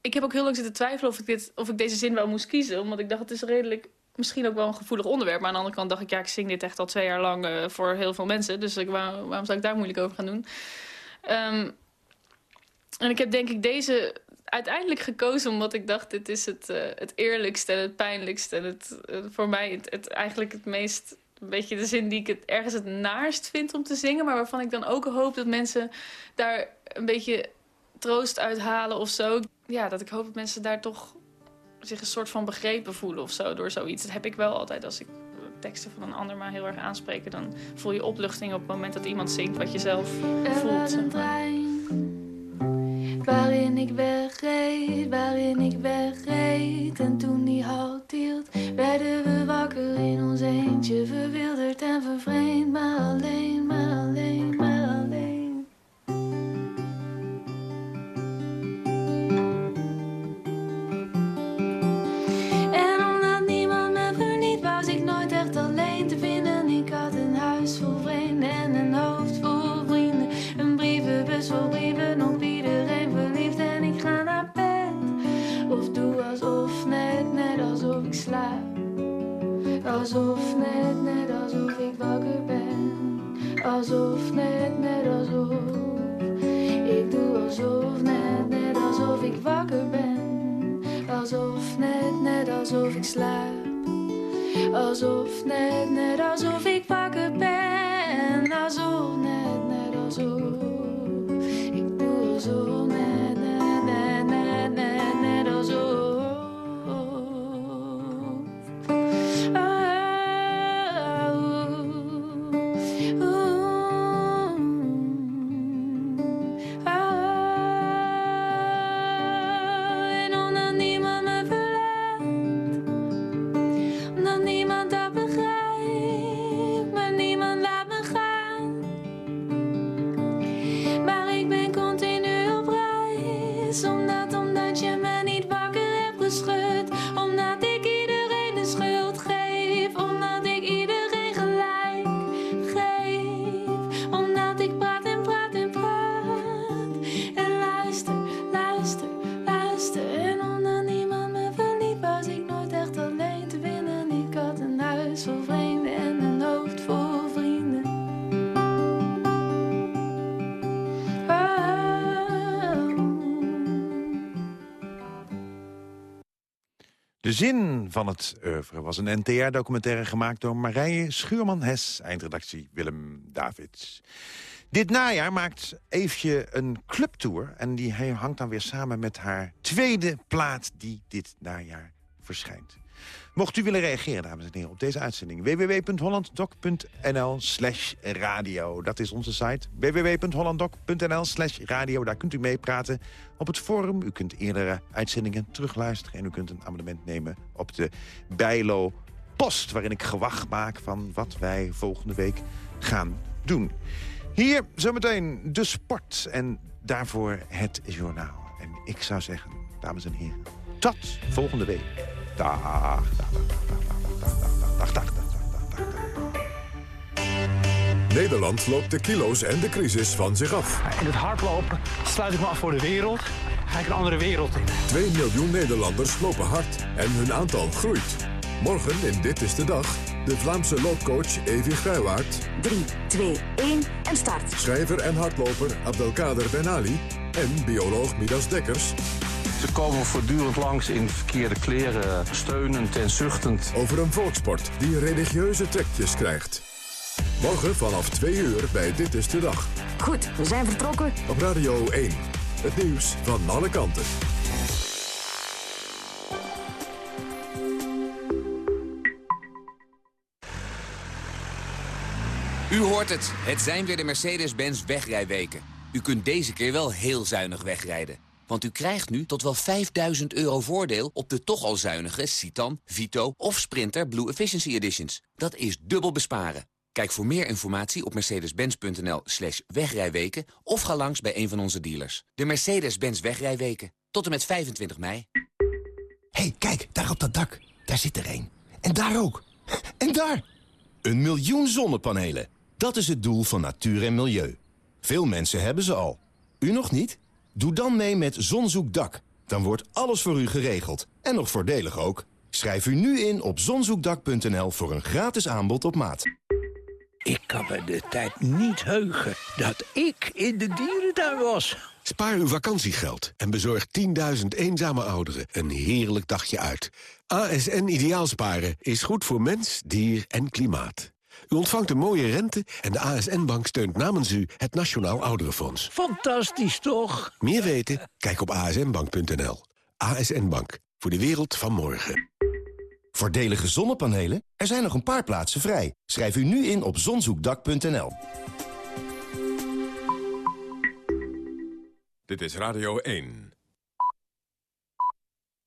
ik heb ook heel lang zitten twijfelen of ik, dit, of ik deze zin wel moest kiezen. Omdat ik dacht, het is redelijk, misschien ook wel een gevoelig onderwerp. Maar aan de andere kant dacht ik, ja, ik zing dit echt al twee jaar lang eh, voor heel veel mensen. Dus waarom zou ik daar moeilijk over gaan doen? Ehm, en ik heb denk ik deze uiteindelijk gekozen omdat ik dacht... dit is het, eh, het eerlijkste en het pijnlijkste. En het, eh, voor mij het, het, eigenlijk het meest... Een beetje de zin die ik het ergens het naarst vind om te zingen... maar waarvan ik dan ook hoop dat mensen daar een beetje troost uit halen of zo. Ja, dat ik hoop dat mensen daar toch zich een soort van begrepen voelen of zo door zoiets. Dat heb ik wel altijd als ik teksten van een ander maar heel erg aanspreken. Dan voel je opluchting op het moment dat iemand zingt wat je zelf Er voelt. zeg een maar. trein waarin ik wegreed, waarin ik wegreed. En toen die halt hield, werden we wakker in ons eentje. Verwilderd en vervreemd, maar alleen, maar alleen. Alsof, net, net alsof ik wakker ben. Alsof, net, net alsof. Ik doe alsof, net, net alsof ik wakker ben. Alsof, net, net alsof ik slaap. Alsof, net, net alsof ik wakker ben. Zin van het oeuvre was een NTR-documentaire gemaakt door Marije Schuurman-Hes, eindredactie Willem Davids. Dit najaar maakt Eefje een clubtour en die hangt dan weer samen met haar tweede plaat die dit najaar verschijnt. Mocht u willen reageren, dames en heren, op deze uitzending... www.hollanddoc.nl slash radio. Dat is onze site. www.hollanddoc.nl slash radio. Daar kunt u meepraten op het forum. U kunt eerdere uitzendingen terugluisteren... en u kunt een abonnement nemen op de Bijlo Post... waarin ik gewacht maak van wat wij volgende week gaan doen. Hier zometeen de sport en daarvoor het journaal. En ik zou zeggen, dames en heren, tot volgende week. Dag, dag, dag, dag, dag, dag. Nederland loopt de kilo's en de crisis van zich af. In het hardlopen sluit ik me af voor de wereld. Ga ik een andere wereld in. 2 miljoen Nederlanders lopen hard en hun aantal groeit. Morgen in Dit is de Dag de Vlaamse loopcoach Evi Grijwaard. 3, 2, 1 en start. Schrijver en hardloper Abdelkader Ben Ali. En bioloog Midas Dekkers. Ze komen voortdurend langs in verkeerde kleren, steunend en zuchtend. Over een volksport die religieuze trekjes krijgt. Morgen vanaf 2 uur bij Dit is de Dag. Goed, we zijn vertrokken. Op Radio 1. Het nieuws van alle kanten. U hoort het. Het zijn weer de Mercedes-Benz wegrijweken. U kunt deze keer wel heel zuinig wegrijden. Want u krijgt nu tot wel 5000 euro voordeel op de toch al zuinige Citan, Vito of Sprinter Blue Efficiency Editions. Dat is dubbel besparen. Kijk voor meer informatie op mercedes-benz.nl slash wegrijweken... of ga langs bij een van onze dealers. De Mercedes-Benz wegrijweken. Tot en met 25 mei. hey, kijk, daar op dat dak. Daar zit er een. En daar ook. En daar! Een miljoen zonnepanelen. Dat is het doel van natuur en milieu. Veel mensen hebben ze al. U nog niet? Doe dan mee met Zonzoekdak. Dan wordt alles voor u geregeld. En nog voordelig ook. Schrijf u nu in op zonzoekdak.nl voor een gratis aanbod op maat. Ik kan me de tijd niet heugen dat ik in de dierentuin was. Spaar uw vakantiegeld en bezorg 10.000 eenzame ouderen een heerlijk dagje uit. ASN Ideaalsparen is goed voor mens, dier en klimaat. U ontvangt een mooie rente en de ASN-bank steunt namens u het Nationaal Ouderenfonds. Fantastisch, toch? Meer weten? Kijk op asnbank.nl. ASN Bank, voor de wereld van morgen. Voordelige zonnepanelen? Er zijn nog een paar plaatsen vrij. Schrijf u nu in op zonzoekdak.nl. Dit is Radio 1.